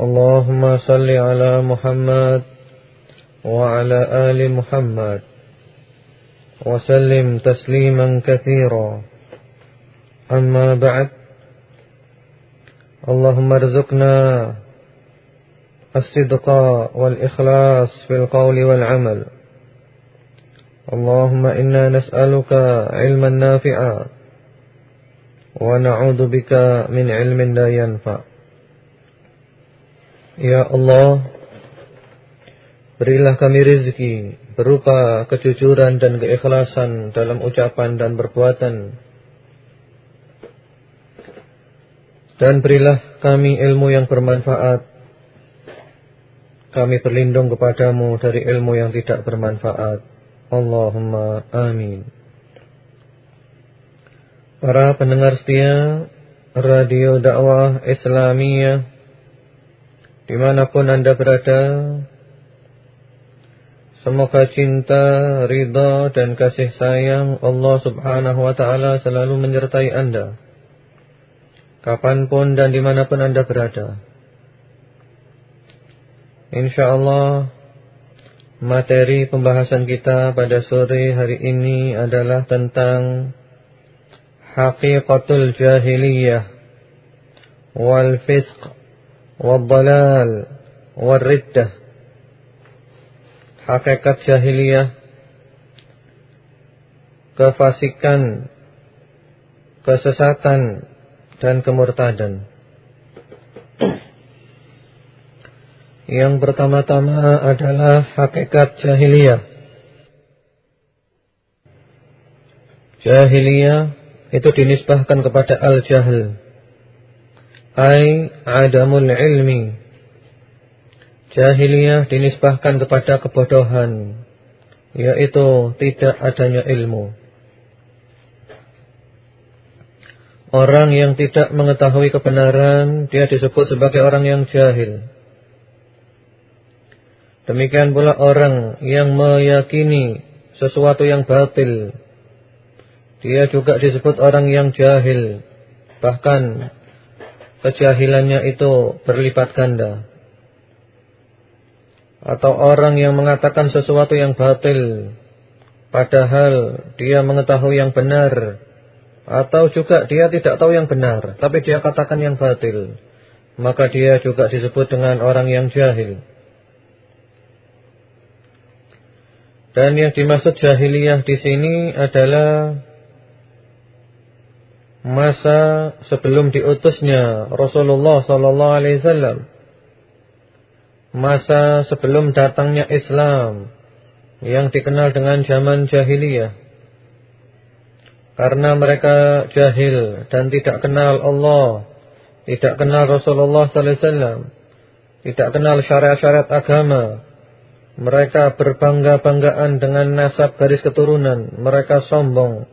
اللهم صل على محمد وعلى آل محمد وسلم تسليما كثيرا. أما بعد اللهم ارزقنا الصدق والإخلاص في القول والعمل. اللهم إنا نسألك علما نافعا ونعوذ بك من علم لا ينفع. Ya Allah Berilah kami rezeki berupa kejujuran dan keikhlasan dalam ucapan dan perbuatan. Dan berilah kami ilmu yang bermanfaat. Kami berlindung kepadamu dari ilmu yang tidak bermanfaat. Allahumma amin. Para pendengar setia Radio Dakwah Islamiyah di mana pun anda berada Semoga cinta, ridha dan kasih sayang Allah subhanahu wa ta'ala selalu menyertai anda. Kapan pun dan di mana pun anda berada. InsyaAllah materi pembahasan kita pada sore hari ini adalah tentang Haqiqatul Jahiliyah Wal Fisq Wal Riddah hakikat jahiliyah, kefasikan, kesesatan, dan kemurtadan. Yang pertama-tama adalah hakikat jahiliyah. Jahiliyah itu dinisbahkan kepada al-jahl. Ai adamul ilmi Jahiliyah dinisbahkan kepada kebodohan, yaitu tidak adanya ilmu. Orang yang tidak mengetahui kebenaran, dia disebut sebagai orang yang jahil. Demikian pula orang yang meyakini sesuatu yang batil, dia juga disebut orang yang jahil. Bahkan kejahilannya itu berlipat ganda. Atau orang yang mengatakan sesuatu yang batil padahal dia mengetahui yang benar atau juga dia tidak tahu yang benar tapi dia katakan yang batil maka dia juga disebut dengan orang yang jahil. Dan yang dimaksud jahiliyah di sini adalah masa sebelum diutusnya Rasulullah sallallahu alaihi wasallam masa sebelum datangnya Islam yang dikenal dengan zaman jahiliyah. Karena mereka jahil dan tidak kenal Allah, tidak kenal Rasulullah sallallahu alaihi wasallam, tidak kenal syariat-syariat agama. Mereka berbangga-banggaan dengan nasab garis keturunan, mereka sombong,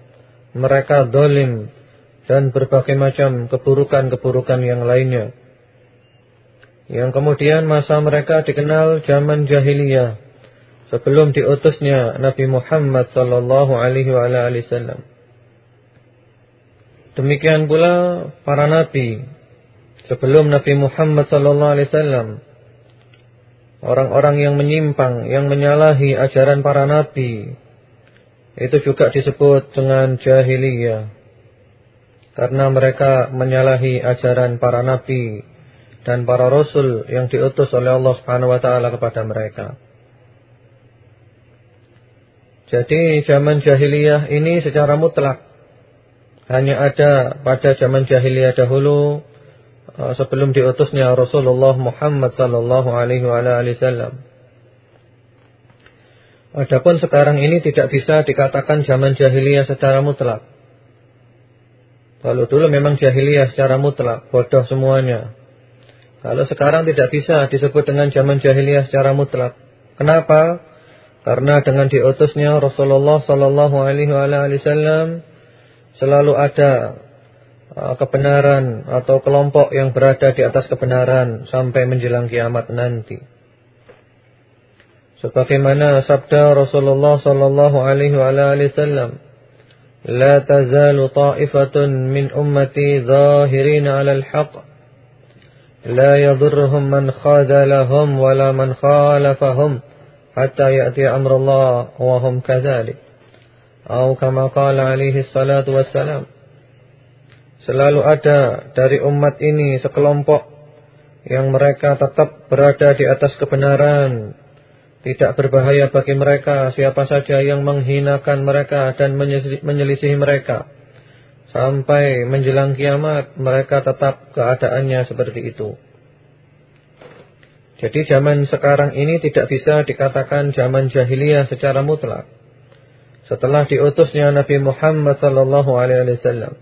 mereka dolim dan berbagai macam keburukan-keburukan yang lainnya. Yang kemudian masa mereka dikenal zaman jahiliyah sebelum diutusnya Nabi Muhammad sallallahu alaihi wasallam. Demikian pula para nabi sebelum Nabi Muhammad sallallahu alaihi wasallam. Orang-orang yang menyimpang, yang menyalahi ajaran para nabi itu juga disebut dengan jahiliyah. Karena mereka menyalahi ajaran para nabi dan para rasul yang diutus oleh Allah Subhanahu wa taala kepada mereka. Jadi zaman jahiliyah ini secara mutlak hanya ada pada zaman jahiliyah dahulu uh, sebelum diutusnya Rasulullah Muhammad sallallahu alaihi wasallam. Adapun sekarang ini tidak bisa dikatakan zaman jahiliyah secara mutlak. Kalau dulu memang jahiliyah secara mutlak, bodoh semuanya. Kalau sekarang tidak bisa disebut dengan zaman jahiliyah secara mutlak. Kenapa? Karena dengan diutusnya Rasulullah sallallahu alaihi wasallam selalu ada uh, kebenaran atau kelompok yang berada di atas kebenaran sampai menjelang kiamat nanti. Sebagaimana sabda Rasulullah sallallahu alaihi wasallam, "La tazalu ta'ifatun min ummati zahirina 'alal haqq." لا يضرهم من خاذلهم ولا من خالفهم حتى يأتي أمر الله وهم كذلك أو كما قال عليه الصلاة والسلام Selalu ada dari umat ini sekelompok yang mereka tetap berada di atas kebenaran. tidak berbahaya bagi mereka siapa saja yang menghinakan mereka dan menyelisihi mereka. Sampai menjelang kiamat mereka tetap keadaannya seperti itu. Jadi zaman sekarang ini tidak bisa dikatakan zaman jahiliyah secara mutlak. Setelah diutusnya Nabi Muhammad sallallahu alaihi wasallam.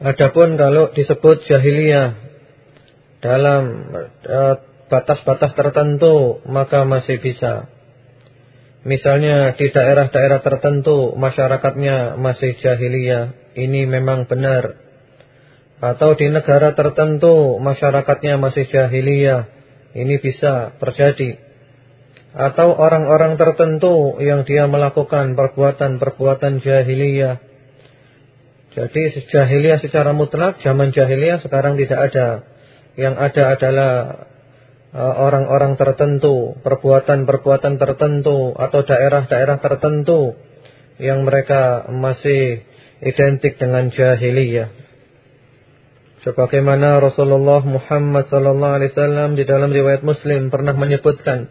Adapun kalau disebut jahiliyah dalam eh, batas-batas tertentu maka masih bisa. Misalnya di daerah-daerah tertentu masyarakatnya masih jahiliyah, ini memang benar. Atau di negara tertentu masyarakatnya masih jahiliyah, ini bisa terjadi. Atau orang-orang tertentu yang dia melakukan perbuatan-perbuatan jahiliyah. Jadi jahiliyah secara mutlak, zaman jahiliyah sekarang tidak ada. Yang ada adalah orang-orang tertentu, perbuatan-perbuatan tertentu atau daerah-daerah tertentu yang mereka masih identik dengan jahiliyah. Sebagaimana Rasulullah Muhammad sallallahu alaihi wasallam di dalam riwayat Muslim pernah menyebutkan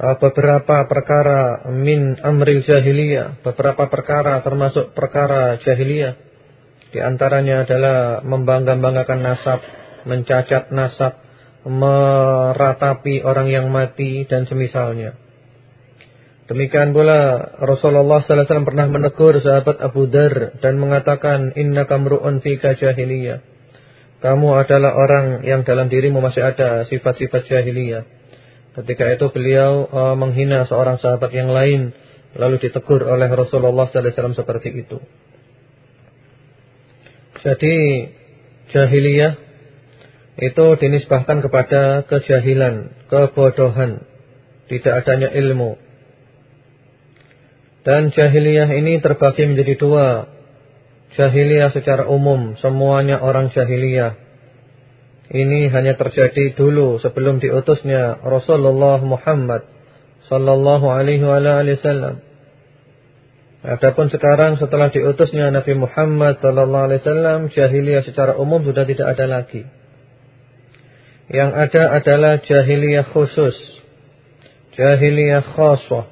eh, beberapa perkara min amril jahiliyah, beberapa perkara termasuk perkara jahiliyah. Di antaranya adalah membangga-banggakan nasab, mencacat nasab, meratapi orang yang mati dan semisalnya. Demikian pula Rasulullah sallallahu alaihi wasallam pernah menegur sahabat Abu Dar dan mengatakan Inna kamru'un fika jahiliyah. Kamu adalah orang yang dalam dirimu masih ada sifat-sifat jahiliyah. Ketika itu beliau uh, menghina seorang sahabat yang lain lalu ditegur oleh Rasulullah sallallahu alaihi wasallam seperti itu. Jadi jahiliyah itu dinisbahkan kepada kejahilan, kebodohan, tidak adanya ilmu. Dan jahiliyah ini terbagi menjadi dua. Jahiliyah secara umum, semuanya orang jahiliyah. Ini hanya terjadi dulu sebelum diutusnya Rasulullah Muhammad sallallahu alaihi wasallam. Adapun sekarang setelah diutusnya Nabi Muhammad sallallahu alaihi wasallam, jahiliyah secara umum sudah tidak ada lagi. Yang ada adalah jahiliyah khusus. Jahiliyah khaswah.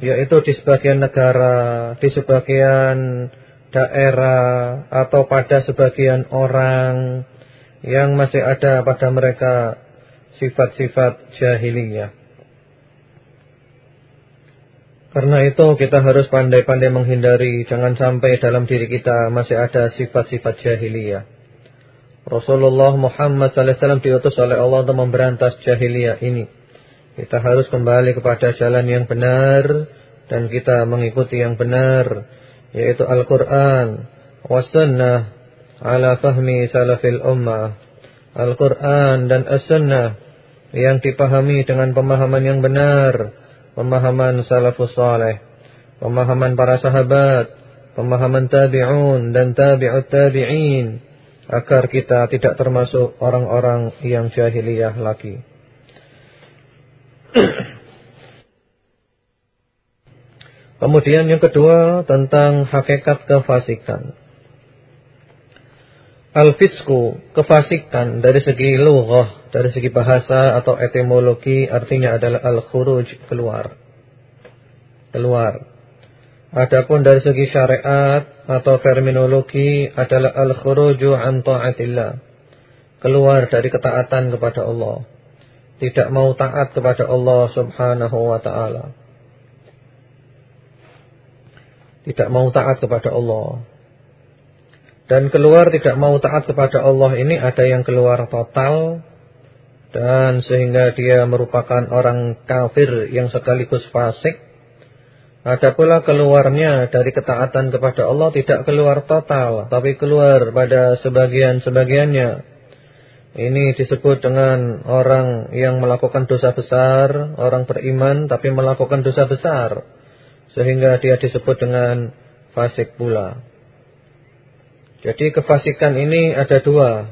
Yaitu di sebagian negara, di sebagian daerah, atau pada sebagian orang yang masih ada pada mereka sifat-sifat jahiliyah. Karena itu kita harus pandai-pandai menghindari Jangan sampai dalam diri kita masih ada sifat-sifat jahiliyah Rasulullah Muhammad SAW diutus oleh Allah untuk memberantas jahiliyah ini. Kita harus kembali kepada jalan yang benar dan kita mengikuti yang benar yaitu Al-Qur'an was-sunnah ala fahmi salafil ummah. Al-Qur'an dan As-Sunnah yang dipahami dengan pemahaman yang benar, pemahaman salafus saleh, pemahaman para sahabat, pemahaman tabi'un dan tabi'ut tabi'in agar kita tidak termasuk orang-orang yang jahiliyah lagi. Kemudian yang kedua tentang hakikat kefasikan. Al-fisku, kefasikan dari segi lughah, dari segi bahasa atau etimologi artinya adalah al-khuruj, keluar. keluar. Adapun dari segi syariat atau terminologi adalah al-khuruju an ta'atillah. Keluar dari ketaatan kepada Allah. Tidak mau taat kepada Allah Subhanahu wa taala. Tidak mau taat kepada Allah. Dan keluar tidak mau taat kepada Allah ini ada yang keluar total dan sehingga dia merupakan orang kafir yang sekaligus fasik ada pula keluarnya dari ketaatan kepada Allah tidak keluar total, tapi keluar pada sebagian-sebagiannya. Ini disebut dengan orang yang melakukan dosa besar, orang beriman tapi melakukan dosa besar. Sehingga dia disebut dengan fasik pula. Jadi kefasikan ini ada dua.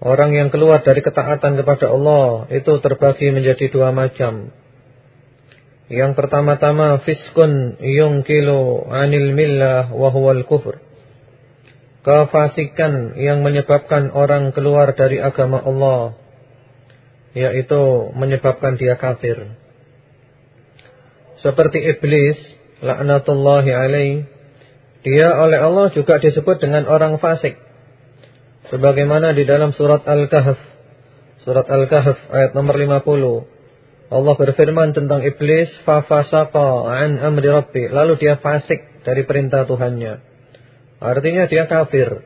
Orang yang keluar dari ketaatan kepada Allah itu terbagi menjadi dua macam. Yang pertama-tama fiskun yungkilu anil millah wa huwal kufur. Kefasikan yang menyebabkan orang keluar dari agama Allah yaitu menyebabkan dia kafir. Seperti iblis laknatullahi alaih dia oleh Allah juga disebut dengan orang fasik. Sebagaimana di dalam surat Al-Kahf. Surat Al-Kahf ayat nomor 50. Allah berfirman tentang iblis, fafasaqa an amri rabbi, lalu dia fasik dari perintah Tuhannya. Artinya dia kafir.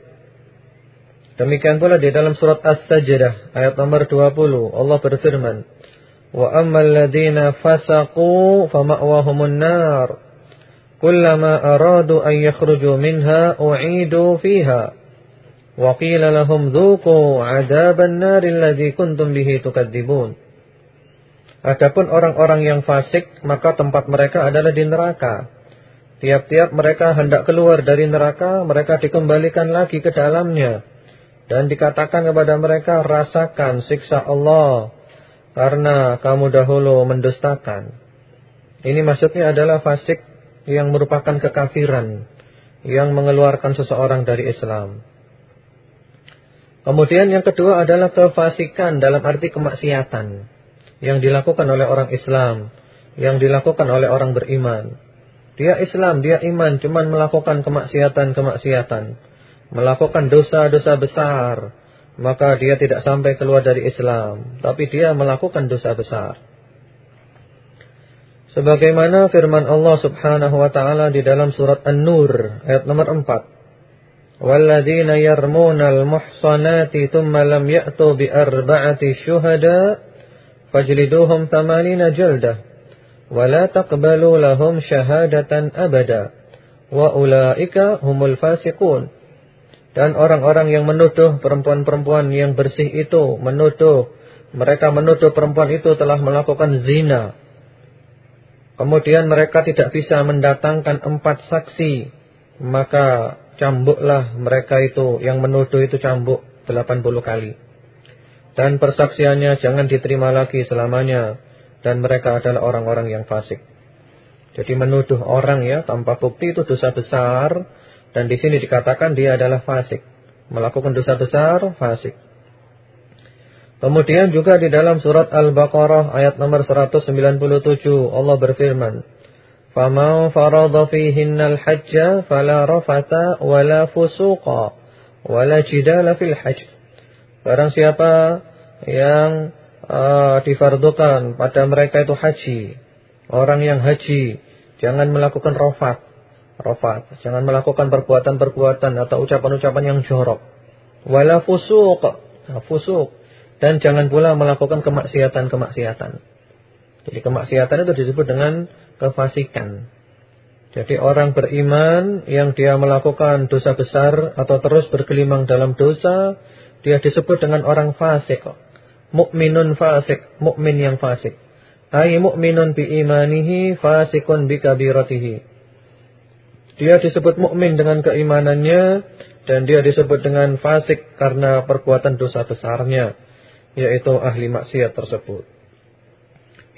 Demikian pula di dalam surat As-Sajdah ayat nomor 20, Allah berfirman, "Wa ammal ladzina fasaqu fama'wahumun nar." Kullama aradu an yakhruju minha u'idu fiha. Wa qila lahum dhuqu 'adzaban nar alladzi kuntum bihi tukadzibun. Adapun orang-orang yang fasik, maka tempat mereka adalah di neraka. Tiap-tiap mereka hendak keluar dari neraka, mereka dikembalikan lagi ke dalamnya. Dan dikatakan kepada mereka, rasakan siksa Allah. Karena kamu dahulu mendustakan. Ini maksudnya adalah fasik yang merupakan kekafiran. Yang mengeluarkan seseorang dari Islam. Kemudian yang kedua adalah kefasikan dalam arti kemaksiatan yang dilakukan oleh orang Islam, yang dilakukan oleh orang beriman. Dia Islam, dia iman, cuman melakukan kemaksiatan-kemaksiatan, melakukan dosa-dosa besar, maka dia tidak sampai keluar dari Islam, tapi dia melakukan dosa besar. Sebagaimana firman Allah Subhanahu wa taala di dalam surat An-Nur ayat nomor 4. Walladzina yarmunal muhsanati thumma lam ya'tu bi arba'ati fajliduhum tamanina jaldah wa la taqbalu lahum syahadatan abada wa ulaika humul fasiqun. Dan orang-orang yang menuduh perempuan-perempuan yang bersih itu menuduh mereka menuduh perempuan itu telah melakukan zina. Kemudian mereka tidak bisa mendatangkan empat saksi maka cambuklah mereka itu yang menuduh itu cambuk 80 kali dan persaksiannya jangan diterima lagi selamanya dan mereka adalah orang-orang yang fasik. Jadi menuduh orang ya tanpa bukti itu dosa besar dan di sini dikatakan dia adalah fasik. Melakukan dosa besar, fasik. Kemudian juga di dalam surat Al-Baqarah ayat nomor 197 Allah berfirman, "Faman farada fihinnal hajja fala rafata wala fusuqa wala jidala fil hajj." Barang siapa yang uh, difardukan pada mereka itu haji. Orang yang haji jangan melakukan rofat. Rofat, jangan melakukan perbuatan-perbuatan atau ucapan-ucapan yang jorok. Wala fusuk, nah, fusuk dan jangan pula melakukan kemaksiatan-kemaksiatan. Jadi kemaksiatan itu disebut dengan kefasikan. Jadi orang beriman yang dia melakukan dosa besar atau terus bergelimang dalam dosa, dia disebut dengan orang fasik mukminun fasik, mukmin yang fasik. Ai mukminun bi imanihi fasikun bi kabiratihi. Dia disebut mukmin dengan keimanannya dan dia disebut dengan fasik karena perbuatan dosa besarnya, yaitu ahli maksiat tersebut.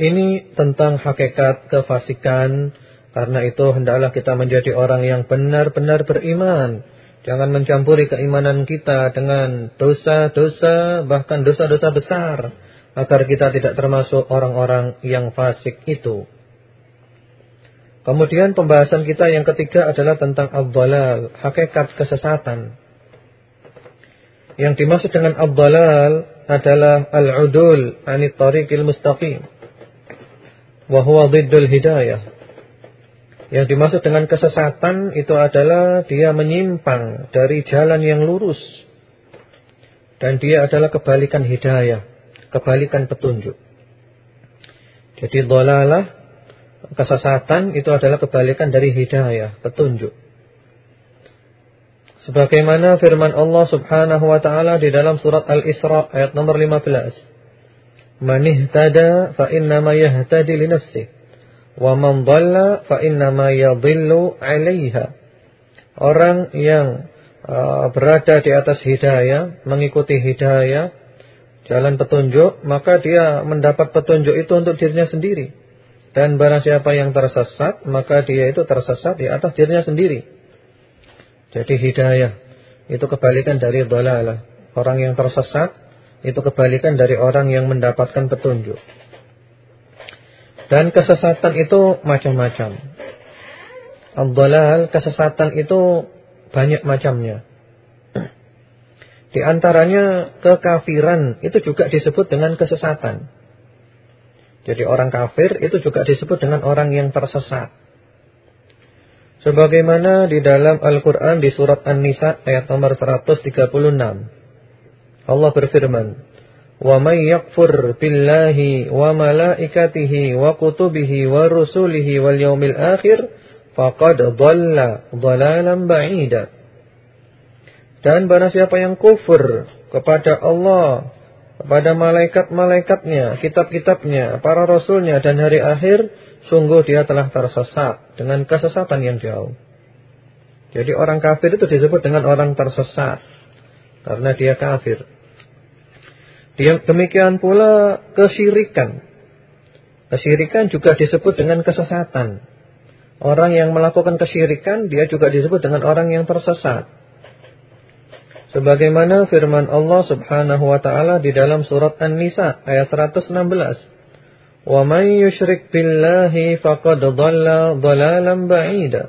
Ini tentang hakikat kefasikan, karena itu hendaklah kita menjadi orang yang benar-benar beriman Jangan mencampuri keimanan kita dengan dosa-dosa, bahkan dosa-dosa besar. Agar kita tidak termasuk orang-orang yang fasik itu. Kemudian pembahasan kita yang ketiga adalah tentang ad-dhalal, hakikat kesesatan. Yang dimaksud dengan ad-dhalal adalah al-udul anit tariqil mustaqim. Wa huwa dhiddul hidayah. Yang dimaksud dengan kesesatan itu adalah dia menyimpang dari jalan yang lurus. Dan dia adalah kebalikan hidayah, kebalikan petunjuk. Jadi dhalalah kesesatan itu adalah kebalikan dari hidayah, petunjuk. Sebagaimana firman Allah Subhanahu wa taala di dalam surat Al-Isra ayat nomor 15. Man ihtada fa innama yahtadi li nafsihi wa man dhalla fa innama yadhillu. Orang yang uh, berada di atas hidayah, mengikuti hidayah, jalan petunjuk, maka dia mendapat petunjuk itu untuk dirinya sendiri. Dan barang siapa yang tersesat, maka dia itu tersesat di atas dirinya sendiri. Jadi hidayah itu kebalikan dari dhalalah. Orang yang tersesat itu kebalikan dari orang yang mendapatkan petunjuk. Dan kesesatan itu macam-macam. Ad-dhalal, kesesatan itu banyak macamnya. Di antaranya kekafiran itu juga disebut dengan kesesatan. Jadi orang kafir itu juga disebut dengan orang yang tersesat. Sebagaimana di dalam Al-Quran di surat An-Nisa ayat nomor 136. Allah berfirman, "Wa may yakfur billahi wa malaikatihi wa kutubihi wa rusulihi wal yawmil akhir faqad dhalla dhalalan ba'ida." Dan barang siapa yang kufur kepada Allah kepada malaikat-malaikatnya, kitab-kitabnya, para rasulnya dan hari akhir, sungguh dia telah tersesat dengan kesesatan yang jauh. Jadi orang kafir itu disebut dengan orang tersesat karena dia kafir. Dia demikian pula kesyirikan. Kesyirikan juga disebut dengan kesesatan. Orang yang melakukan kesyirikan dia juga disebut dengan orang yang tersesat. Sebagaimana firman Allah Subhanahu wa taala di dalam surat An-Nisa ayat 116. "Wa may yusyrik billahi faqad dhalalan ba'ida."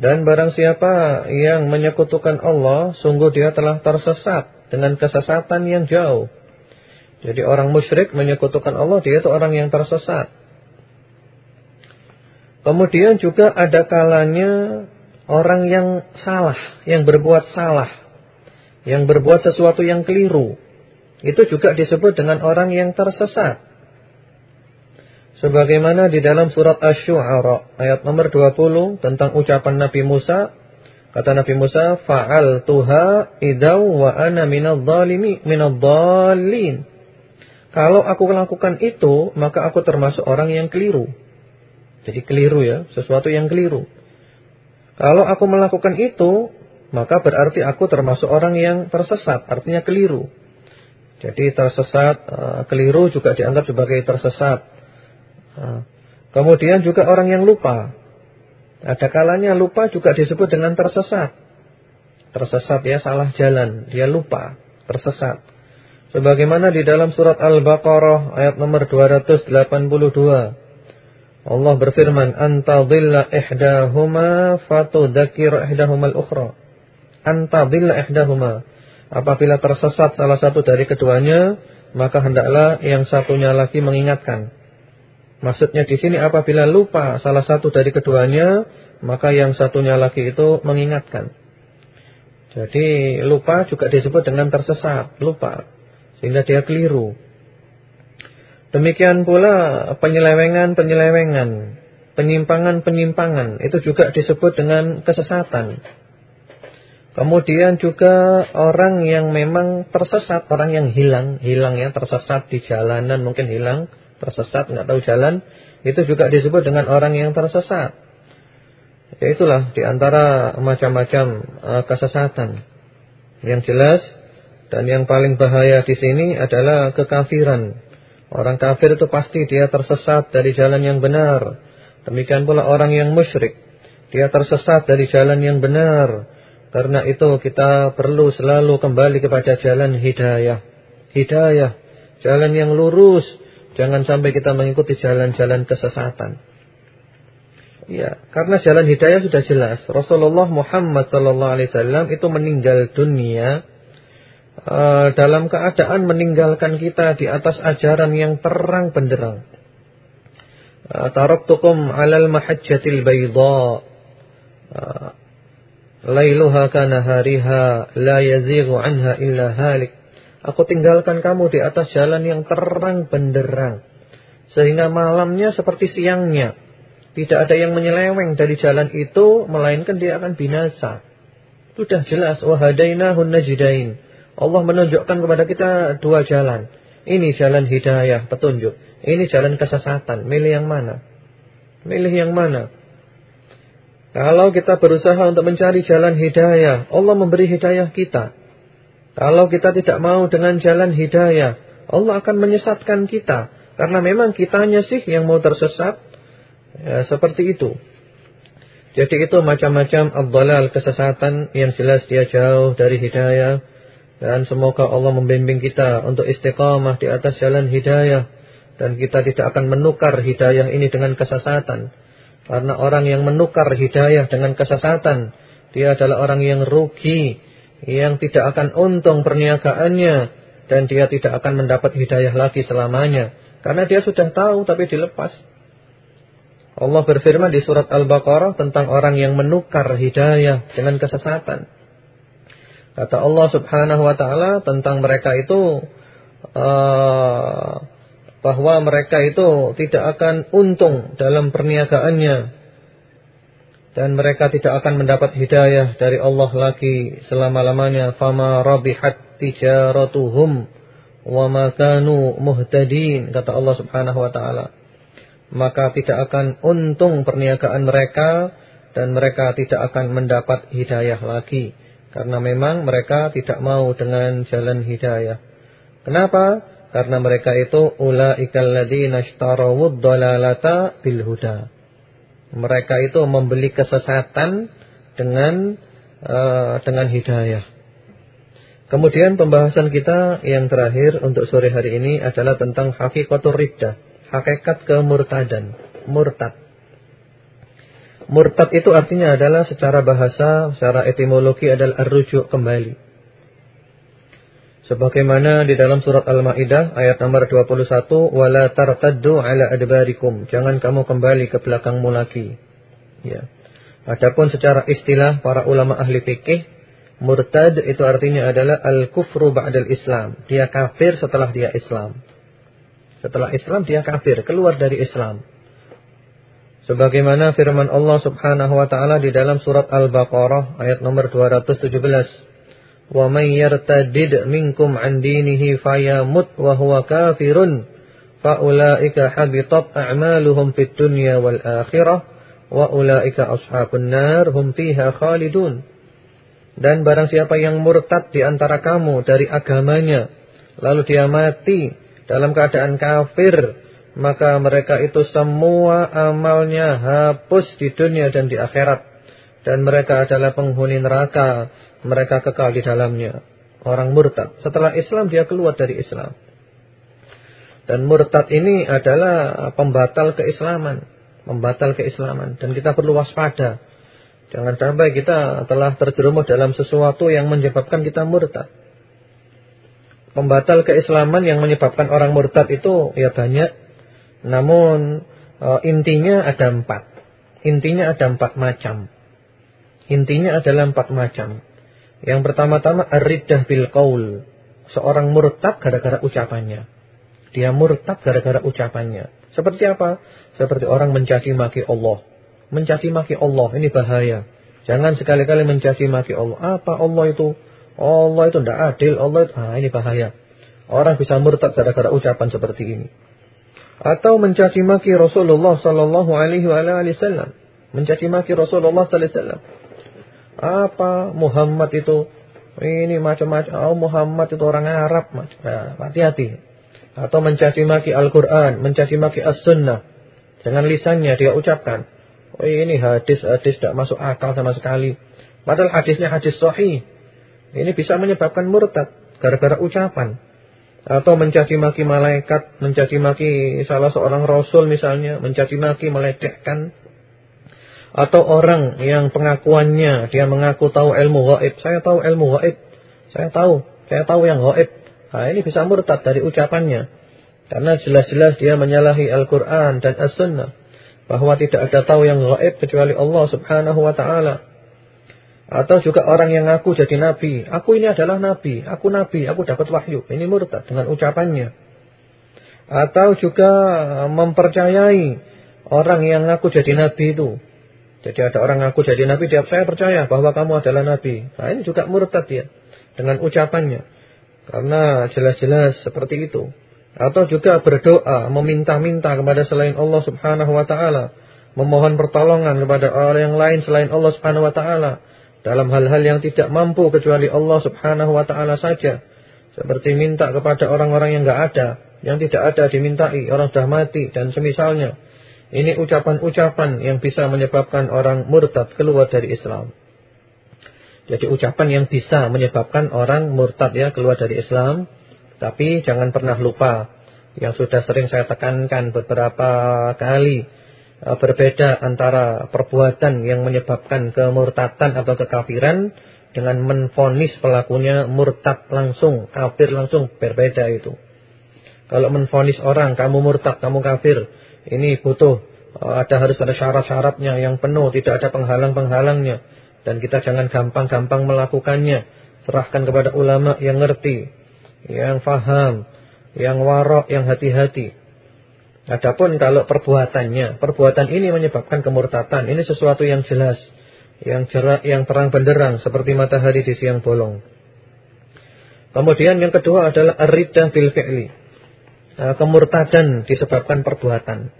Dan barang siapa yang menyekutukan Allah, sungguh dia telah tersesat dengan kesesatan yang jauh. Jadi orang musyrik menyekutukan Allah, dia itu orang yang tersesat. Kemudian juga ada kalanya orang yang salah, yang berbuat salah yang berbuat sesuatu yang keliru, itu juga disebut dengan orang yang tersesat. Sebagaimana di dalam surat Asy-Syu'ara ayat nomor 20 tentang ucapan Nabi Musa, kata Nabi Musa, "Fa'al tuha idau wa ana minadh-dhalimi minadh-dhallin." Kalau aku melakukan itu, maka aku termasuk orang yang keliru. Jadi keliru ya, sesuatu yang keliru. Kalau aku melakukan itu, maka berarti aku termasuk orang yang tersesat, artinya keliru. Jadi tersesat, eh, keliru juga dianggap sebagai tersesat. Eh, kemudian juga orang yang lupa. Ada kalanya lupa juga disebut dengan tersesat. Tersesat ya salah jalan, dia lupa, tersesat. Sebagaimana di dalam surat Al-Baqarah ayat nomor 282. Allah berfirman, "Anta dhilla ihdahuma fatudzakkir ihdahumal ukhra." antadilla ihdahuma. Apabila tersesat salah satu dari keduanya, maka hendaklah yang satunya lagi mengingatkan. Maksudnya di sini apabila lupa salah satu dari keduanya, maka yang satunya lagi itu mengingatkan. Jadi lupa juga disebut dengan tersesat, lupa. Sehingga dia keliru. Demikian pula penyelewengan-penyelewengan, penyimpangan-penyimpangan, itu juga disebut dengan kesesatan. Kemudian juga orang yang memang tersesat, orang yang hilang, hilang ya, tersesat di jalanan mungkin hilang, tersesat nggak tahu jalan, itu juga disebut dengan orang yang tersesat. Ya itulah di antara macam-macam uh, kesesatan. Yang jelas dan yang paling bahaya di sini adalah kekafiran. Orang kafir itu pasti dia tersesat dari jalan yang benar. Demikian pula orang yang musyrik, dia tersesat dari jalan yang benar. Karena itu kita perlu selalu kembali kepada jalan hidayah. Hidayah, jalan yang lurus. Jangan sampai kita mengikuti jalan-jalan kesesatan. Ya, karena jalan hidayah sudah jelas. Rasulullah Muhammad wasallam itu meninggal dunia uh, dalam keadaan meninggalkan kita di atas ajaran yang terang benderang. Uh, Taraktukum 'alal mahajjatil bayda. Uh, lailuha kana hariha la yazighu anha illa halik. Aku tinggalkan kamu di atas jalan yang terang benderang. Sehingga malamnya seperti siangnya tidak ada yang menyeleweng dari jalan itu, melainkan dia akan binasa. Sudah jelas, wahadainahun najidain. Allah menunjukkan kepada kita dua jalan. Ini jalan hidayah, petunjuk. Ini jalan kesesatan. Milih yang mana? Milih yang mana? Kalau kita berusaha untuk mencari jalan hidayah, Allah memberi hidayah kita. Kalau kita tidak mau dengan jalan hidayah, Allah akan menyesatkan kita. Karena memang kitanya sih yang mau tersesat, Ya, seperti itu. Jadi itu macam-macam abdalal kesesatan yang jelas dia jauh dari hidayah. Dan semoga Allah membimbing kita untuk istiqamah di atas jalan hidayah. Dan kita tidak akan menukar hidayah ini dengan kesesatan. Karena orang yang menukar hidayah dengan kesesatan. Dia adalah orang yang rugi. Yang tidak akan untung perniagaannya. Dan dia tidak akan mendapat hidayah lagi selamanya. Karena dia sudah tahu tapi dilepas. Allah berfirman di surat Al-Baqarah tentang orang yang menukar hidayah dengan kesesatan. Kata Allah Subhanahu wa taala tentang mereka itu uh, bahwa mereka itu tidak akan untung dalam perniagaannya. Dan mereka tidak akan mendapat hidayah dari Allah lagi selama-lamanya. Fama rabihat tijaratuhum wa ma kanu muhtadin kata Allah Subhanahu wa taala. Maka tidak akan untung perniagaan mereka dan mereka tidak akan mendapat hidayah lagi karena memang mereka tidak mau dengan jalan hidayah. Kenapa? Karena mereka itu ulaikal ladzina ishtarawud dalalata bil huda. Mereka itu membeli kesesatan dengan uh, dengan hidayah. Kemudian pembahasan kita yang terakhir untuk sore hari ini adalah tentang hakikatul riddah hakikat kemurtadan, murtad. Murtad itu artinya adalah secara bahasa, secara etimologi adalah rujuk kembali. Sebagaimana di dalam surat Al-Maidah ayat nomor 21, "Wala tartaddu ala adbarikum." Jangan kamu kembali ke belakangmu lagi. Ya. Adapun secara istilah para ulama ahli fikih, murtad itu artinya adalah al-kufru ba'dal Islam. Dia kafir setelah dia Islam. Setelah Islam dia kafir, keluar dari Islam. Sebagaimana firman Allah Subhanahu wa taala di dalam surat Al-Baqarah ayat nomor 217. "Wa may yartadid minkum 'an dinihi fayamut wa huwa kafirun faulaika habitat a'maluhum fid dunya wal akhirah wa ulaika ashabun hum fiha khalidun." Dan barang siapa yang murtad di antara kamu dari agamanya lalu dia mati dalam keadaan kafir, maka mereka itu semua amalnya hapus di dunia dan di akhirat. Dan mereka adalah penghuni neraka, mereka kekal di dalamnya. Orang murtad. Setelah Islam dia keluar dari Islam. Dan murtad ini adalah pembatal keislaman. Membatal keislaman. Dan kita perlu waspada. Jangan sampai kita telah terjerumus dalam sesuatu yang menyebabkan kita murtad pembatal keislaman yang menyebabkan orang murtad itu ya banyak. Namun e, intinya ada empat. Intinya ada empat macam. Intinya adalah empat macam. Yang pertama-tama ar-riddah bil qaul. Seorang murtad gara-gara ucapannya. Dia murtad gara-gara ucapannya. Seperti apa? Seperti orang mencaci maki Allah. Mencaci maki Allah ini bahaya. Jangan sekali-kali mencaci maki Allah. Apa Allah itu? Allah itu tidak adil, Allah itu, ah, ini bahaya. Orang bisa murtad gara-gara ucapan seperti ini. Atau mencaci maki Rasulullah sallallahu alaihi wasallam. Mencaci maki Rasulullah sallallahu alaihi wasallam. Apa Muhammad itu ini macam-macam. Oh, Muhammad itu orang Arab. Nah, hati-hati. Atau mencaci maki Al-Qur'an, mencaci maki As-Sunnah. Dengan lisannya dia ucapkan. Oh, ini hadis-hadis tidak masuk akal sama sekali. Padahal hadisnya hadis sahih. Ini bisa menyebabkan murtad gara-gara ucapan. Atau mencaci maki malaikat, mencaci maki salah seorang rasul misalnya, mencaci maki melecehkan. Atau orang yang pengakuannya dia mengaku tahu ilmu gaib, saya tahu ilmu gaib. Saya tahu, saya tahu yang gaib. Nah, ini bisa murtad dari ucapannya. Karena jelas-jelas dia menyalahi Al-Qur'an dan As-Sunnah bahwa tidak ada tahu yang gaib kecuali Allah Subhanahu wa taala. Atau juga orang yang ngaku jadi nabi. Aku ini adalah nabi, aku nabi, aku dapat wahyu. Ini murtad dengan ucapannya. Atau juga mempercayai orang yang ngaku jadi nabi itu. Jadi ada orang ngaku jadi nabi, dia saya percaya bahwa kamu adalah nabi. Nah ini juga murtad ya dengan ucapannya. Karena jelas-jelas seperti itu. Atau juga berdoa, meminta-minta kepada selain Allah Subhanahu wa taala, memohon pertolongan kepada orang yang lain selain Allah Subhanahu wa taala dalam hal-hal yang tidak mampu kecuali Allah Subhanahu wa taala saja. Seperti minta kepada orang-orang yang enggak ada, yang tidak ada dimintai, orang sudah mati dan semisalnya. Ini ucapan-ucapan yang bisa menyebabkan orang murtad keluar dari Islam. Jadi ucapan yang bisa menyebabkan orang murtad ya keluar dari Islam. Tapi jangan pernah lupa yang sudah sering saya tekankan beberapa kali berbeda antara perbuatan yang menyebabkan kemurtatan atau kekafiran dengan menfonis pelakunya murtad langsung, kafir langsung berbeda itu. Kalau menfonis orang kamu murtad, kamu kafir, ini butuh eh, ada harus ada syarat-syaratnya yang penuh, tidak ada penghalang-penghalangnya dan kita jangan gampang-gampang melakukannya. Serahkan kepada ulama yang ngerti, yang faham, yang warok, yang hati-hati. Adapun kalau perbuatannya, perbuatan ini menyebabkan kemurtatan. Ini sesuatu yang jelas, yang jerak, yang terang benderang seperti matahari di siang bolong. Kemudian yang kedua adalah aridah bil fi'li. Nah, kemurtadan disebabkan perbuatan.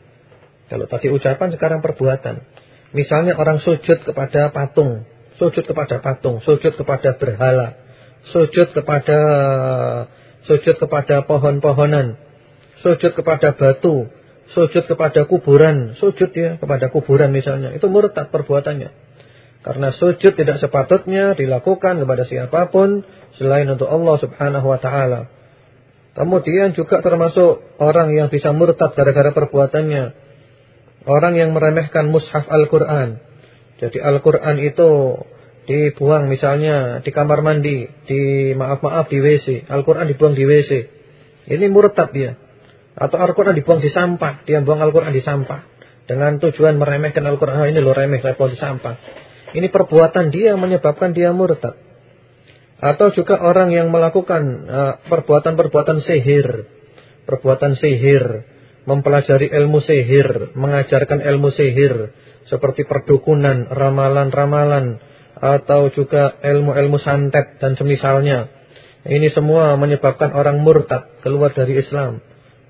Kalau tadi ucapan sekarang perbuatan. Misalnya orang sujud kepada patung, sujud kepada patung, sujud kepada berhala, sujud kepada sujud kepada pohon-pohonan, sujud kepada batu, sujud kepada kuburan, sujud ya kepada kuburan misalnya, itu murtad perbuatannya. Karena sujud tidak sepatutnya dilakukan kepada siapa pun selain untuk Allah Subhanahu wa taala. Kemudian juga termasuk orang yang bisa murtad gara-gara perbuatannya. Orang yang meremehkan mushaf Al-Qur'an. Jadi Al-Qur'an itu dibuang misalnya di kamar mandi, di maaf-maaf di WC, Al-Qur'an dibuang di WC. Ini murtad dia. Atau Al-Quran dibuang di sampah. Dia buang Al-Quran di sampah. Dengan tujuan meremehkan Al-Quran. Oh, ini lo remeh, saya buang di sampah. Ini perbuatan dia menyebabkan dia murtad. Atau juga orang yang melakukan uh, perbuatan-perbuatan uh, sihir. Perbuatan sihir. Mempelajari ilmu sihir. Mengajarkan ilmu sihir. Seperti perdukunan, ramalan-ramalan. Atau juga ilmu-ilmu santet dan semisalnya. Ini semua menyebabkan orang murtad. Keluar dari Islam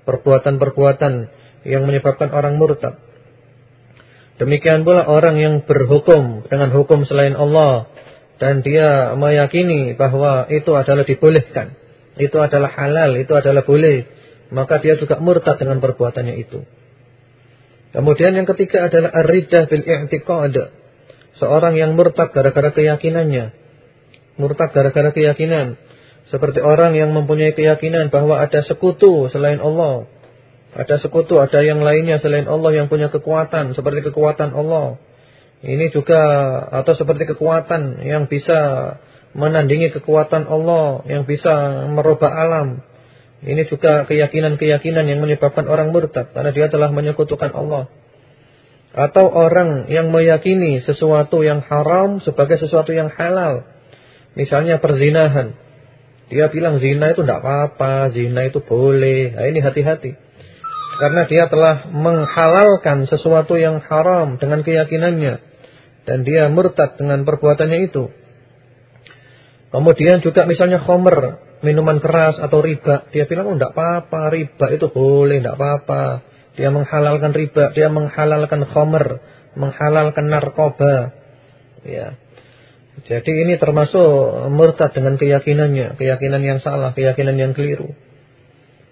perbuatan-perbuatan yang menyebabkan orang murtad. Demikian pula orang yang berhukum dengan hukum selain Allah dan dia meyakini bahwa itu adalah dibolehkan, itu adalah halal, itu adalah boleh, maka dia juga murtad dengan perbuatannya itu. Kemudian yang ketiga adalah ar-riddah bil i'tiqad. Seorang yang murtad gara-gara keyakinannya. Murtad gara-gara keyakinan. Seperti orang yang mempunyai keyakinan bahwa ada sekutu selain Allah. Ada sekutu, ada yang lainnya selain Allah yang punya kekuatan seperti kekuatan Allah. Ini juga atau seperti kekuatan yang bisa menandingi kekuatan Allah, yang bisa merubah alam. Ini juga keyakinan-keyakinan yang menyebabkan orang murtad karena dia telah menyekutukan Allah. Atau orang yang meyakini sesuatu yang haram sebagai sesuatu yang halal. Misalnya perzinahan. Dia bilang zina itu tidak apa-apa, zina itu boleh. Nah, ini hati-hati. Karena dia telah menghalalkan sesuatu yang haram dengan keyakinannya. Dan dia murtad dengan perbuatannya itu. Kemudian juga misalnya khomer, minuman keras atau riba. Dia bilang, oh tidak apa-apa, riba itu boleh, tidak apa-apa. Dia menghalalkan riba, dia menghalalkan khomer, menghalalkan narkoba. Ya. Jadi ini termasuk murtad dengan keyakinannya, keyakinan yang salah, keyakinan yang keliru.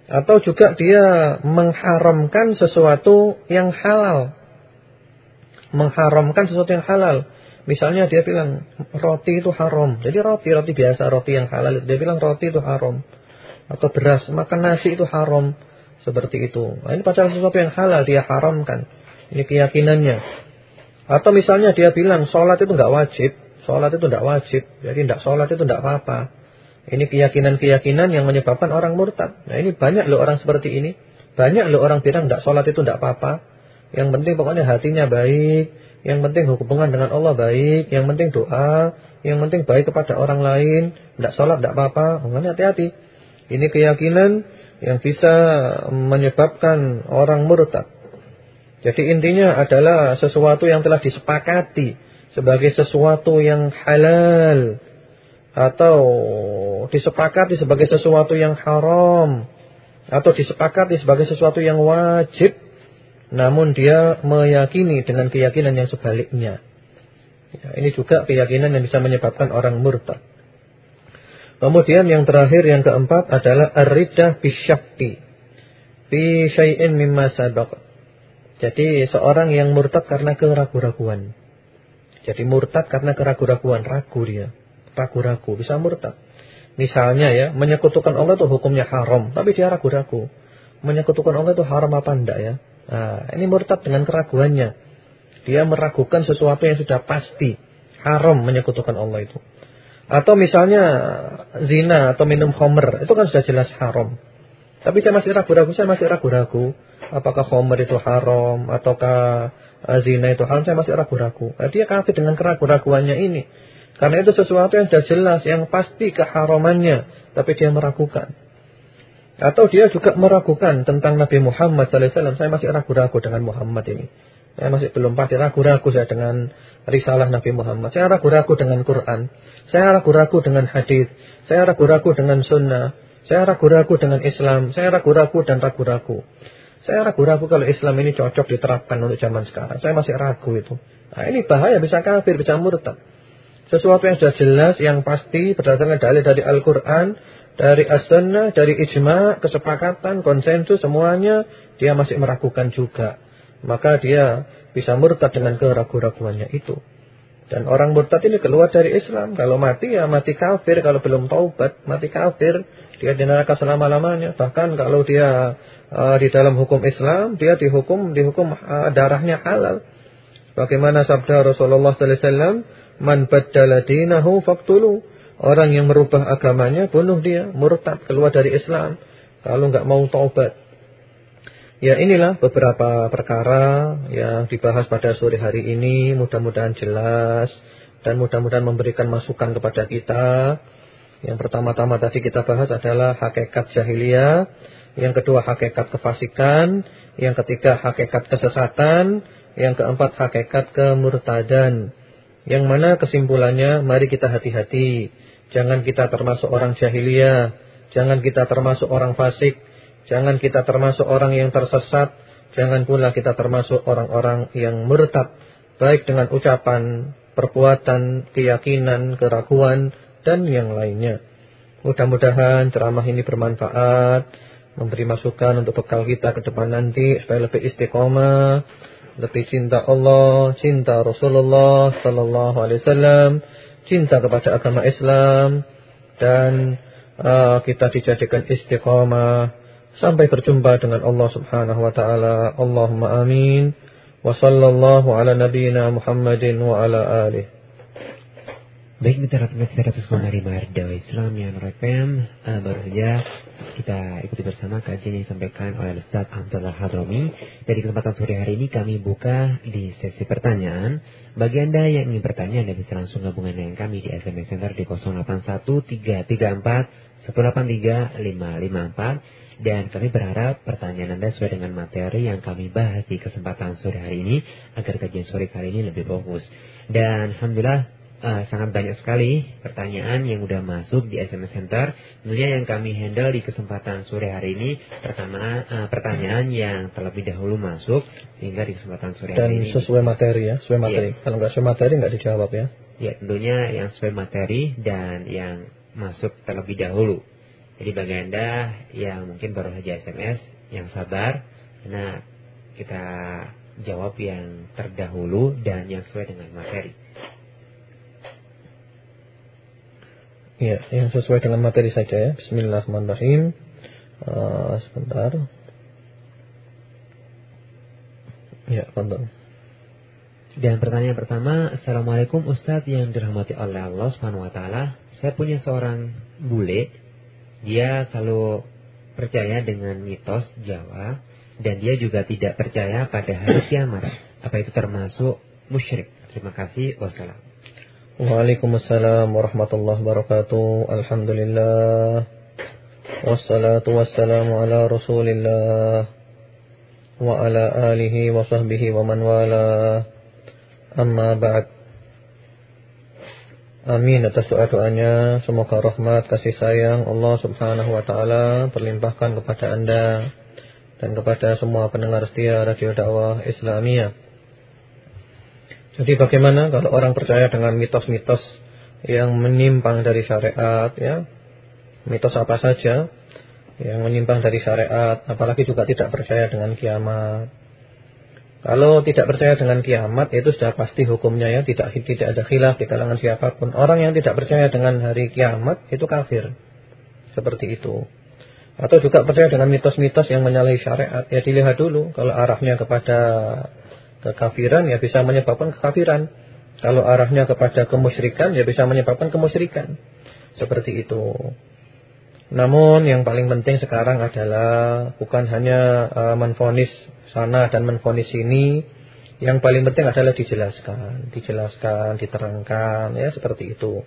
Atau juga dia mengharamkan sesuatu yang halal. Mengharamkan sesuatu yang halal. Misalnya dia bilang roti itu haram. Jadi roti, roti biasa, roti yang halal. Dia bilang roti itu haram. Atau beras, makan nasi itu haram. Seperti itu. Nah, ini padahal sesuatu yang halal dia haramkan. Ini keyakinannya. Atau misalnya dia bilang sholat itu nggak wajib, sholat itu nggak wajib, jadi nggak sholat itu nggak apa-apa. Ini keyakinan-keyakinan yang menyebabkan orang murtad. Nah ini banyak loh orang seperti ini. Banyak loh orang bilang nggak sholat itu nggak apa-apa. Yang penting pokoknya hatinya baik. Yang penting hubungan dengan Allah baik. Yang penting doa. Yang penting baik kepada orang lain. Nggak sholat nggak apa-apa. Makanya hati-hati. Ini keyakinan yang bisa menyebabkan orang murtad. Jadi intinya adalah sesuatu yang telah disepakati sebagai sesuatu yang halal atau disepakati sebagai sesuatu yang haram atau disepakati sebagai sesuatu yang wajib namun dia meyakini dengan keyakinan yang sebaliknya. Ya, ini juga keyakinan yang bisa menyebabkan orang murtad. Kemudian yang terakhir yang keempat adalah ar-riddah bisyakki syai'in mimma sabaq. Jadi seorang yang murtad karena keraguan-raguan. Jadi murtad karena keraguan-raguan, ragu dia ragu-ragu, bisa murtad. Misalnya ya, menyekutukan Allah itu hukumnya haram, tapi dia ragu-ragu. Menyekutukan Allah itu haram apa enggak ya? Nah, ini murtad dengan keraguannya. Dia meragukan sesuatu yang sudah pasti haram menyekutukan Allah itu. Atau misalnya zina atau minum khamr, itu kan sudah jelas haram. Tapi saya masih ragu-ragu, saya masih ragu-ragu. Apakah khamr itu haram ataukah zina itu haram, saya masih ragu-ragu. Nah, dia kafir dengan keraguan-raguannya ini. Karena itu sesuatu yang sudah jelas, yang pasti keharamannya, tapi dia meragukan. Atau dia juga meragukan tentang Nabi Muhammad SAW. Saya masih ragu-ragu dengan Muhammad ini. Saya masih belum pasti ragu-ragu saya dengan risalah Nabi Muhammad. Saya ragu-ragu dengan Quran. Saya ragu-ragu dengan hadis. Saya ragu-ragu dengan sunnah. Saya ragu-ragu dengan Islam. Saya ragu-ragu dan ragu-ragu. Saya ragu-ragu kalau Islam ini cocok diterapkan untuk zaman sekarang. Saya masih ragu itu. Nah, ini bahaya bisa kafir, bisa murtad. Sesuatu yang sudah jelas, yang pasti berdasarkan dalil dari Al-Quran, dari As-Sunnah, dari Ijma, kesepakatan, konsensus, semuanya dia masih meragukan juga. Maka dia bisa murtad dengan keraguan-raguannya itu. Dan orang murtad ini keluar dari Islam. Kalau mati ya mati kafir. Kalau belum taubat, mati kafir. Dia di neraka selama-lamanya. Bahkan kalau dia uh, di dalam hukum Islam, dia dihukum dihukum uh, darahnya halal. Bagaimana sabda Rasulullah sallallahu alaihi wasallam, Man baddala dinahu faqtulu. Orang yang merubah agamanya bunuh dia, murtad, keluar dari Islam kalau enggak mau taubat. Ya inilah beberapa perkara yang dibahas pada sore hari ini, mudah-mudahan jelas dan mudah-mudahan memberikan masukan kepada kita. Yang pertama-tama tadi kita bahas adalah hakikat jahiliyah, yang kedua hakikat kefasikan, yang ketiga hakikat kesesatan, yang keempat hakikat kemurtadan. Yang mana kesimpulannya mari kita hati-hati. Jangan kita termasuk orang jahiliyah. Jangan kita termasuk orang fasik. Jangan kita termasuk orang yang tersesat. Jangan pula kita termasuk orang-orang yang murtad. Baik dengan ucapan, perbuatan, keyakinan, keraguan, dan yang lainnya. Mudah-mudahan ceramah ini bermanfaat. Memberi masukan untuk bekal kita ke depan nanti. Supaya lebih istiqomah lebih cinta Allah, cinta Rasulullah sallallahu alaihi wasallam, cinta kepada agama Islam dan uh, kita dijadikan istiqamah sampai berjumpa dengan Allah Subhanahu wa taala. Allahumma amin. Wa sallallahu ala. Baik mitra pendengar 106,5 Dawa Islam yang FM uh, baru saja kita ikuti bersama kajian yang disampaikan oleh Ustaz Abdullah Hadromi. Dari kesempatan sore hari ini kami buka di sesi pertanyaan. Bagi Anda yang ingin bertanya, Anda bisa langsung gabungan dengan kami di SMS Center di 081334 183 dan kami berharap pertanyaan Anda sesuai dengan materi yang kami bahas di kesempatan sore hari ini agar kajian sore kali ini lebih fokus. Dan Alhamdulillah uh, sangat banyak sekali pertanyaan yang sudah masuk di SMS Center. Tentunya yang kami handle di kesempatan sore hari ini pertama uh, pertanyaan yang terlebih dahulu masuk sehingga di kesempatan sore Dan hari ini Dan sesuai materi ya, sesuai materi. Ya. Kalau nggak sesuai materi nggak dijawab ya. Ya, tentunya yang sesuai materi dan yang masuk terlebih dahulu. Jadi bagi Anda yang mungkin baru saja SMS, yang sabar karena kita jawab yang terdahulu dan yang sesuai dengan materi. Ya, yang sesuai dengan materi saja ya. Bismillahirrahmanirrahim. Uh, sebentar. Ya, tonton. Dan pertanyaan pertama, Assalamualaikum Ustadz yang dirahmati oleh Allah Subhanahu Wa Taala. Saya punya seorang bule, dia selalu percaya dengan mitos Jawa dan dia juga tidak percaya pada hari kiamat. Apa itu termasuk musyrik? Terima kasih. Wassalam. Waalaikumsalam warahmatullahi wabarakatuh. Alhamdulillah. Wassalatu wassalamu ala Rasulillah wa ala alihi wa sahbihi wa man wala. Amma ba'd. Amin atas doa-doanya. Semoga rahmat kasih sayang Allah Subhanahu wa taala terlimpahkan kepada Anda dan kepada semua pendengar setia Radio Dakwah Islamiyah. Jadi bagaimana kalau orang percaya dengan mitos-mitos yang menyimpang dari syariat ya? Mitos apa saja yang menyimpang dari syariat, apalagi juga tidak percaya dengan kiamat. Kalau tidak percaya dengan kiamat itu sudah pasti hukumnya ya tidak tidak ada khilaf di kalangan siapa pun. Orang yang tidak percaya dengan hari kiamat itu kafir. Seperti itu. Atau juga percaya dengan mitos-mitos yang menyalahi syariat. Ya dilihat dulu kalau arahnya kepada kekafiran ya bisa menyebabkan kekafiran. Kalau arahnya kepada kemusyrikan ya bisa menyebabkan kemusyrikan. Seperti itu. Namun yang paling penting sekarang adalah bukan hanya uh, menfonis sana dan menfonis sini. Yang paling penting adalah dijelaskan, dijelaskan, diterangkan, ya seperti itu.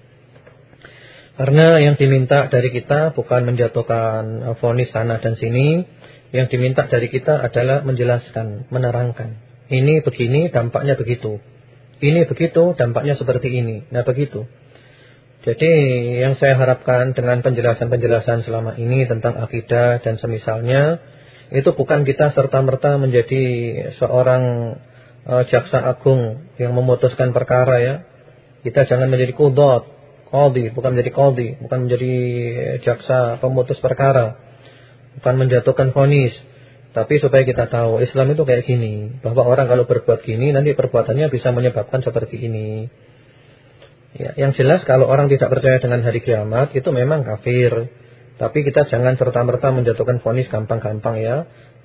Karena yang diminta dari kita bukan menjatuhkan vonis sana dan sini, yang diminta dari kita adalah menjelaskan, menerangkan. Ini begini, dampaknya begitu. Ini begitu, dampaknya seperti ini. Nah begitu. Jadi yang saya harapkan dengan penjelasan-penjelasan selama ini tentang akidah dan semisalnya itu bukan kita serta-merta menjadi seorang uh, jaksa agung yang memutuskan perkara ya. Kita jangan menjadi kudot, qadhi, bukan menjadi qadhi, bukan menjadi jaksa pemutus perkara. Bukan menjatuhkan vonis. Tapi supaya kita tahu Islam itu kayak gini, bahwa orang kalau berbuat gini nanti perbuatannya bisa menyebabkan seperti ini. Ya, yang jelas kalau orang tidak percaya dengan hari kiamat itu memang kafir. Tapi kita jangan serta-merta menjatuhkan vonis gampang-gampang ya.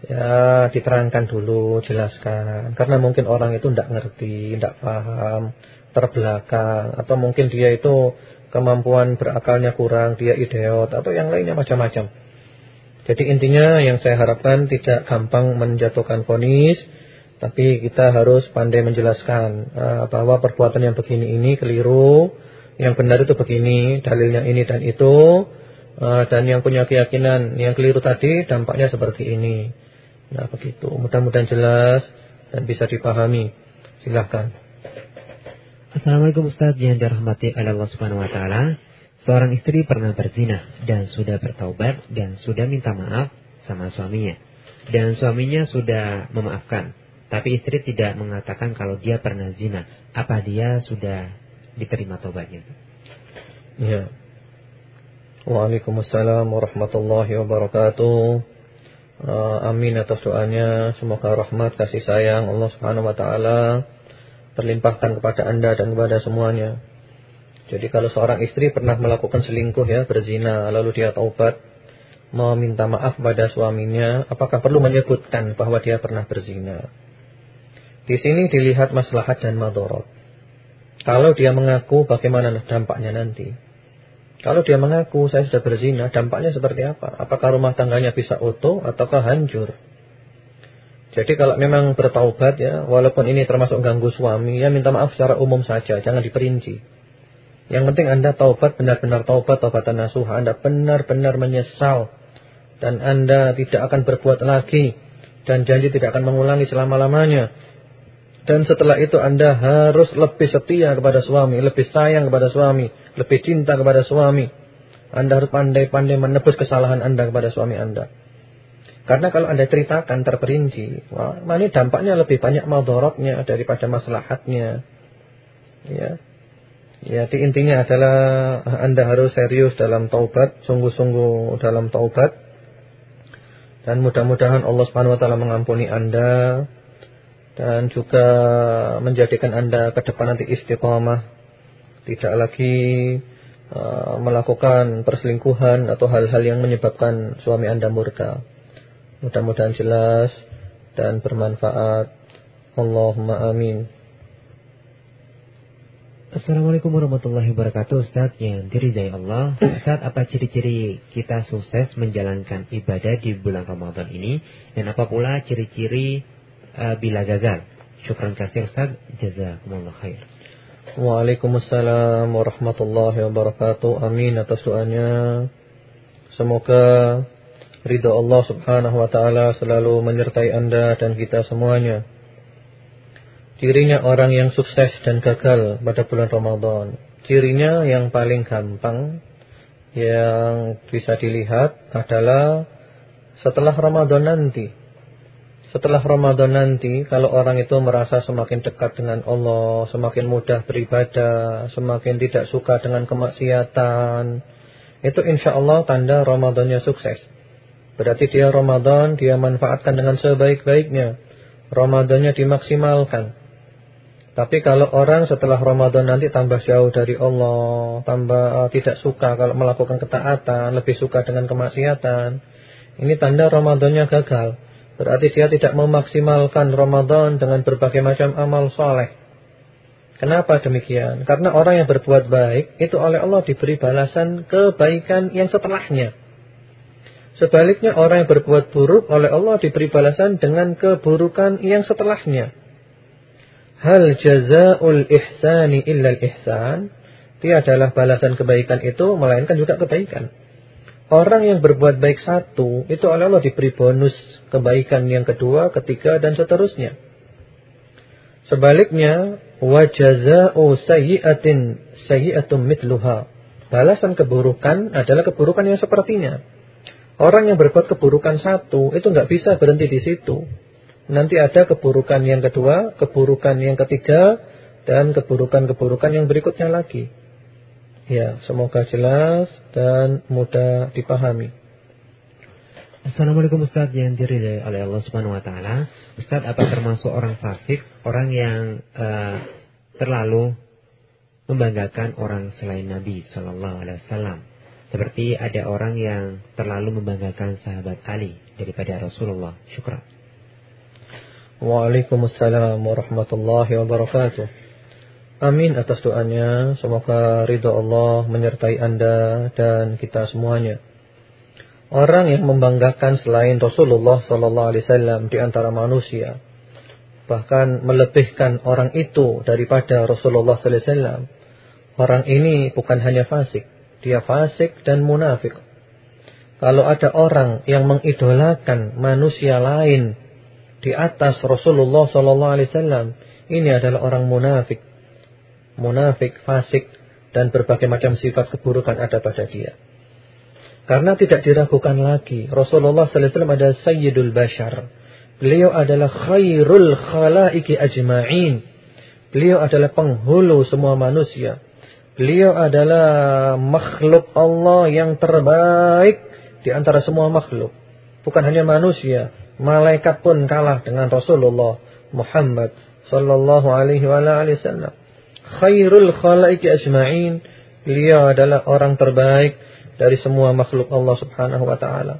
Ya, diterangkan dulu, jelaskan. Karena mungkin orang itu tidak ngerti, tidak paham, terbelakang. Atau mungkin dia itu kemampuan berakalnya kurang, dia idiot. Atau yang lainnya macam-macam. Jadi intinya yang saya harapkan tidak gampang menjatuhkan vonis. Tapi kita harus pandai menjelaskan uh, bahwa perbuatan yang begini ini keliru. Yang benar itu begini, dalilnya ini dan itu Eh, dan yang punya keyakinan yang keliru tadi dampaknya seperti ini. Nah begitu. Mudah-mudahan jelas dan bisa dipahami. Silahkan. Assalamualaikum Ustaz yang dirahmati Allah Subhanahu Wa Taala. Seorang istri pernah berzina dan sudah bertaubat dan sudah minta maaf sama suaminya. Dan suaminya sudah memaafkan. Tapi istri tidak mengatakan kalau dia pernah zina. Apa dia sudah diterima taubatnya? Ya. Waalaikumsalam warahmatullahi wabarakatuh. Uh, amin atas doanya. Semoga rahmat kasih sayang Allah Subhanahu wa taala terlimpahkan kepada Anda dan kepada semuanya. Jadi kalau seorang istri pernah melakukan selingkuh ya, berzina, lalu dia taubat, meminta maaf pada suaminya, apakah perlu menyebutkan bahwa dia pernah berzina? Di sini dilihat maslahat dan madorot. Kalau dia mengaku bagaimana dampaknya nanti? Kalau dia mengaku saya sudah berzina, dampaknya seperti apa? Apakah rumah tangganya bisa utuh ataukah hancur? Jadi kalau memang bertaubat ya, walaupun ini termasuk ganggu suami, ya minta maaf secara umum saja, jangan diperinci. Yang penting Anda taubat, benar-benar taubat, taubatan nasuh. Anda benar-benar menyesal. Dan Anda tidak akan berbuat lagi. Dan janji tidak akan mengulangi selama-lamanya. Dan setelah itu Anda harus lebih setia kepada suami, lebih sayang kepada suami, lebih cinta kepada suami. Anda harus pandai-pandai menebus kesalahan Anda kepada suami Anda. Karena kalau Anda ceritakan terperinci, wah, ini dampaknya lebih banyak madorotnya daripada maslahatnya. Ya. Ya, intinya adalah Anda harus serius dalam taubat, sungguh-sungguh dalam taubat. Dan mudah-mudahan Allah Subhanahu wa taala mengampuni Anda dan juga menjadikan Anda ke depan nanti istiqamah tidak lagi uh, melakukan perselingkuhan atau hal-hal yang menyebabkan suami Anda murka. Mudah-mudahan jelas dan bermanfaat. Allahumma amin. Assalamualaikum warahmatullahi wabarakatuh Ustaz. Yang diridai Allah. Ustaz apa ciri-ciri kita sukses menjalankan ibadah di bulan Ramadan ini? Dan apa pula ciri-ciri uh, bila gagal? Syukran kasih Ustaz. Jazakumullah khair. Waalaikumsalam warahmatullahi wabarakatuh. Amin atas doanya. Semoga ridha Allah subhanahu wa ta'ala selalu menyertai anda dan kita semuanya Cirinya orang yang sukses dan gagal pada bulan Ramadan. Cirinya yang paling gampang yang bisa dilihat adalah setelah Ramadan nanti. Setelah Ramadan nanti, kalau orang itu merasa semakin dekat dengan Allah, semakin mudah beribadah, semakin tidak suka dengan kemaksiatan, itu insya Allah tanda Ramadannya sukses. Berarti dia Ramadan, dia manfaatkan dengan sebaik-baiknya. Ramadannya dimaksimalkan. Tapi kalau orang setelah Ramadan nanti tambah jauh dari Allah, tambah uh, tidak suka kalau melakukan ketaatan, lebih suka dengan kemaksiatan, ini tanda Ramadannya gagal. Berarti dia tidak memaksimalkan Ramadan dengan berbagai macam amal soleh. Kenapa demikian? Karena orang yang berbuat baik itu oleh Allah diberi balasan kebaikan yang setelahnya. Sebaliknya orang yang berbuat buruk oleh Allah diberi balasan dengan keburukan yang setelahnya. Hal jazaul ihsani illa ihsan? Tiadalah balasan kebaikan itu melainkan juga kebaikan. Orang yang berbuat baik satu itu oleh Allah diberi bonus kebaikan yang kedua, ketiga dan seterusnya. Sebaliknya, wajaza'u sayyi'atin sayyi'atum mitluha. Balasan keburukan adalah keburukan yang sepertinya. Orang yang berbuat keburukan satu itu nggak bisa berhenti di situ. Nanti ada keburukan yang kedua, keburukan yang ketiga, dan keburukan-keburukan yang berikutnya lagi. Ya, semoga jelas dan mudah dipahami. Assalamualaikum Ustaz yang diridai oleh Allah Subhanahu wa taala. Ustaz, apa termasuk orang fasik, orang yang uh, terlalu membanggakan orang selain Nabi sallallahu alaihi wasallam? Seperti ada orang yang terlalu membanggakan sahabat Ali daripada Rasulullah. Syukran. Waalaikumsalam warahmatullahi wabarakatuh. Amin atas doanya. Semoga ridha Allah menyertai Anda dan kita semuanya. Orang yang membanggakan selain Rasulullah sallallahu alaihi wasallam di antara manusia, bahkan melebihkan orang itu daripada Rasulullah sallallahu alaihi wasallam. Orang ini bukan hanya fasik, dia fasik dan munafik. Kalau ada orang yang mengidolakan manusia lain di atas Rasulullah sallallahu alaihi wasallam ini adalah orang munafik. Munafik, fasik dan berbagai macam sifat keburukan ada pada dia. Karena tidak diragukan lagi Rasulullah sallallahu alaihi wasallam adalah sayyidul bashar. Beliau adalah khairul khalaiki ajma'in. Beliau adalah penghulu semua manusia. Beliau adalah makhluk Allah yang terbaik di antara semua makhluk. Bukan hanya manusia, Malaikat pun kalah dengan Rasulullah Muhammad sallallahu alaihi wasallam. Khairul khalaiki ajma'in. Beliau adalah orang terbaik dari semua makhluk Allah Subhanahu wa taala.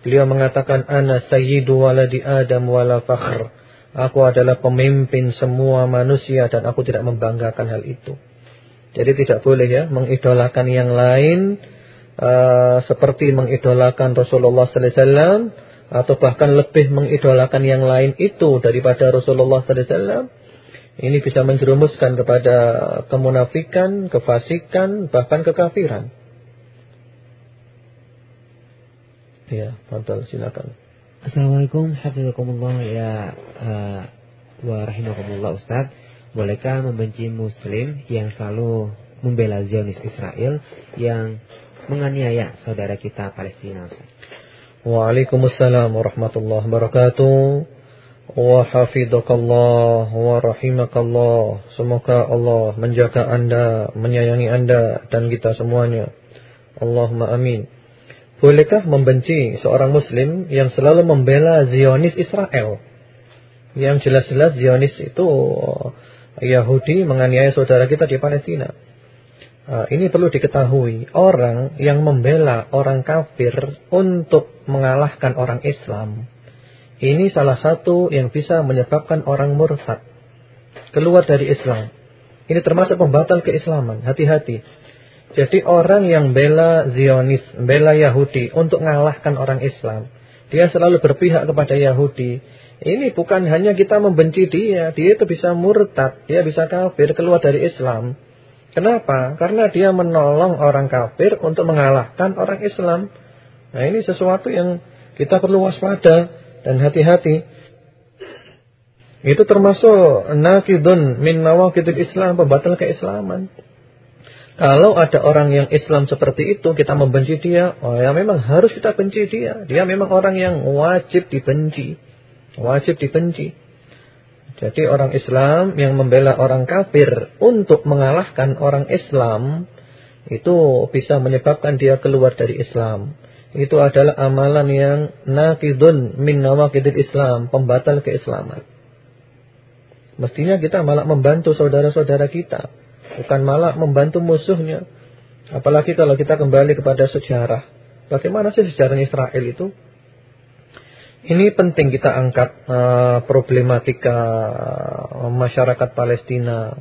Beliau mengatakan ana sayyidu waladi Adam wala fakhr. Aku adalah pemimpin semua manusia dan aku tidak membanggakan hal itu. Jadi tidak boleh ya mengidolakan yang lain uh, seperti mengidolakan Rasulullah sallallahu alaihi wasallam atau bahkan lebih mengidolakan yang lain itu daripada Rasulullah SAW, ini bisa menjerumuskan kepada kemunafikan, kefasikan, bahkan kekafiran. Ya, Fadal silakan. Assalamualaikum hafizakumullah ya uh, wa rahimakumullah Ustaz. Bolehkah membenci muslim yang selalu membela Zionis Israel yang menganiaya saudara kita Palestina Ustaz? Waalaikumsalam warahmatullahi wabarakatuh. Wa hafizakallah wa rahimakallah. Semoga Allah menjaga Anda, menyayangi Anda dan kita semuanya. Allahumma amin. Bolehkah membenci seorang muslim yang selalu membela Zionis Israel? Yang jelas-jelas Zionis itu Yahudi menganiaya saudara kita di Palestina. Ah, ini perlu diketahui, orang yang membela orang kafir untuk mengalahkan orang Islam, ini salah satu yang bisa menyebabkan orang murtad keluar dari Islam. Ini termasuk pembatal keislaman. Hati-hati. Jadi orang yang bela Zionis, bela Yahudi untuk mengalahkan orang Islam. Dia selalu berpihak kepada Yahudi. Ini bukan hanya kita membenci dia. Dia itu bisa murtad. Dia bisa kafir, keluar dari Islam. Kenapa? Karena dia menolong orang kafir untuk mengalahkan orang Islam. Nah ini sesuatu yang kita perlu waspada dan hati-hati. Itu termasuk nakidun min nawakidul Islam, pembatal keislaman. Kalau ada orang yang Islam seperti itu, kita membenci dia, oh ya memang harus kita benci dia. Dia memang orang yang wajib dibenci. Wajib dibenci. Jadi orang Islam yang membela orang kafir untuk mengalahkan orang Islam, itu bisa menyebabkan dia keluar dari Islam. Itu adalah amalan yang nakidun min nawakidil Islam, pembatal keislaman. Mestinya kita malah membantu saudara-saudara kita bukan malah membantu musuhnya. Apalagi kalau kita kembali kepada sejarah. Bagaimana sih sejarah Israel itu? Ini penting kita angkat uh, problematika uh, masyarakat Palestina.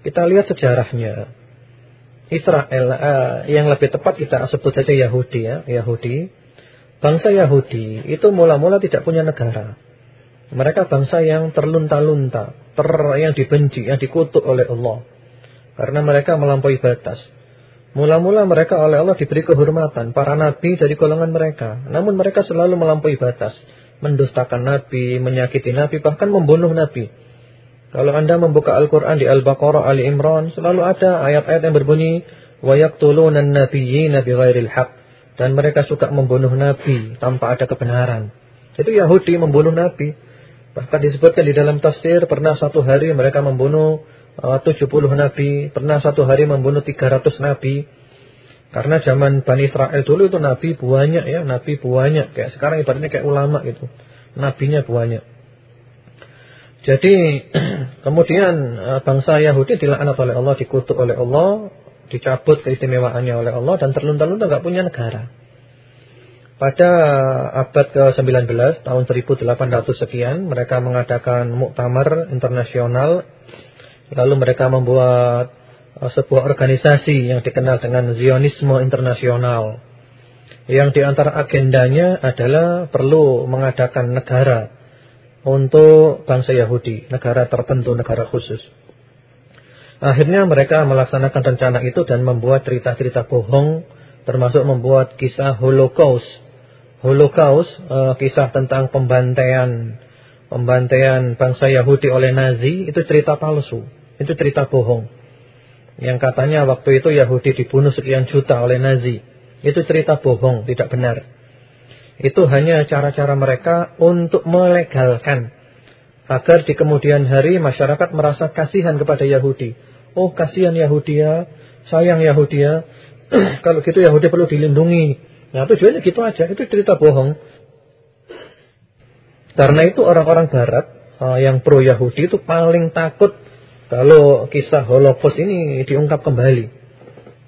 Kita lihat sejarahnya. Israel uh, yang lebih tepat kita sebut saja Yahudi ya, Yahudi. Bangsa Yahudi itu mula-mula tidak punya negara. Mereka bangsa yang terlunta-lunta, ter yang dibenci, yang dikutuk oleh Allah. Karena mereka melampaui batas. Mula-mula mereka oleh Allah diberi kehormatan. Para nabi dari golongan mereka. Namun mereka selalu melampaui batas. Mendustakan nabi, menyakiti nabi, bahkan membunuh nabi. Kalau anda membuka Al-Quran di Al-Baqarah, Ali Imran, selalu ada ayat-ayat yang berbunyi, وَيَقْتُلُونَ النَّبِيِّينَ بِغَيْرِ الْحَقِّ Dan mereka suka membunuh nabi tanpa ada kebenaran. Itu Yahudi membunuh nabi. Bahkan disebutkan di dalam tafsir, pernah satu hari mereka membunuh 70 eh, nabi, pernah satu hari membunuh 300 nabi. Karena zaman Bani Israel dulu itu nabi banyak ya, nabi banyak. Kayak sekarang ibaratnya kayak ulama gitu. Nabinya banyak. Jadi kemudian eh, bangsa Yahudi dilaknat oleh Allah, dikutuk oleh Allah, dicabut keistimewaannya oleh Allah dan terlunta-lunta nggak punya negara. Pada abad ke-19 tahun 1800 sekian mereka mengadakan muktamar internasional Lalu mereka membuat uh, sebuah organisasi yang dikenal dengan Zionisme Internasional. Yang di antara agendanya adalah perlu mengadakan negara untuk bangsa Yahudi, negara tertentu, negara khusus. Akhirnya mereka melaksanakan rencana itu dan membuat cerita-cerita bohong, termasuk membuat kisah Holocaust. Holocaust, uh, kisah tentang pembantaian pembantaian bangsa Yahudi oleh Nazi, itu cerita palsu. Itu cerita bohong. Yang katanya waktu itu Yahudi dibunuh sekian juta oleh Nazi. Itu cerita bohong, tidak benar. Itu hanya cara-cara mereka untuk melegalkan. Agar di kemudian hari masyarakat merasa kasihan kepada Yahudi. Oh kasihan Yahudi ya, sayang Yahudi ya. Kalau gitu Yahudi perlu dilindungi. Nah tujuannya gitu aja, itu cerita bohong. Karena itu orang-orang barat uh, yang pro Yahudi itu paling takut kalau kisah Holocaust ini diungkap kembali.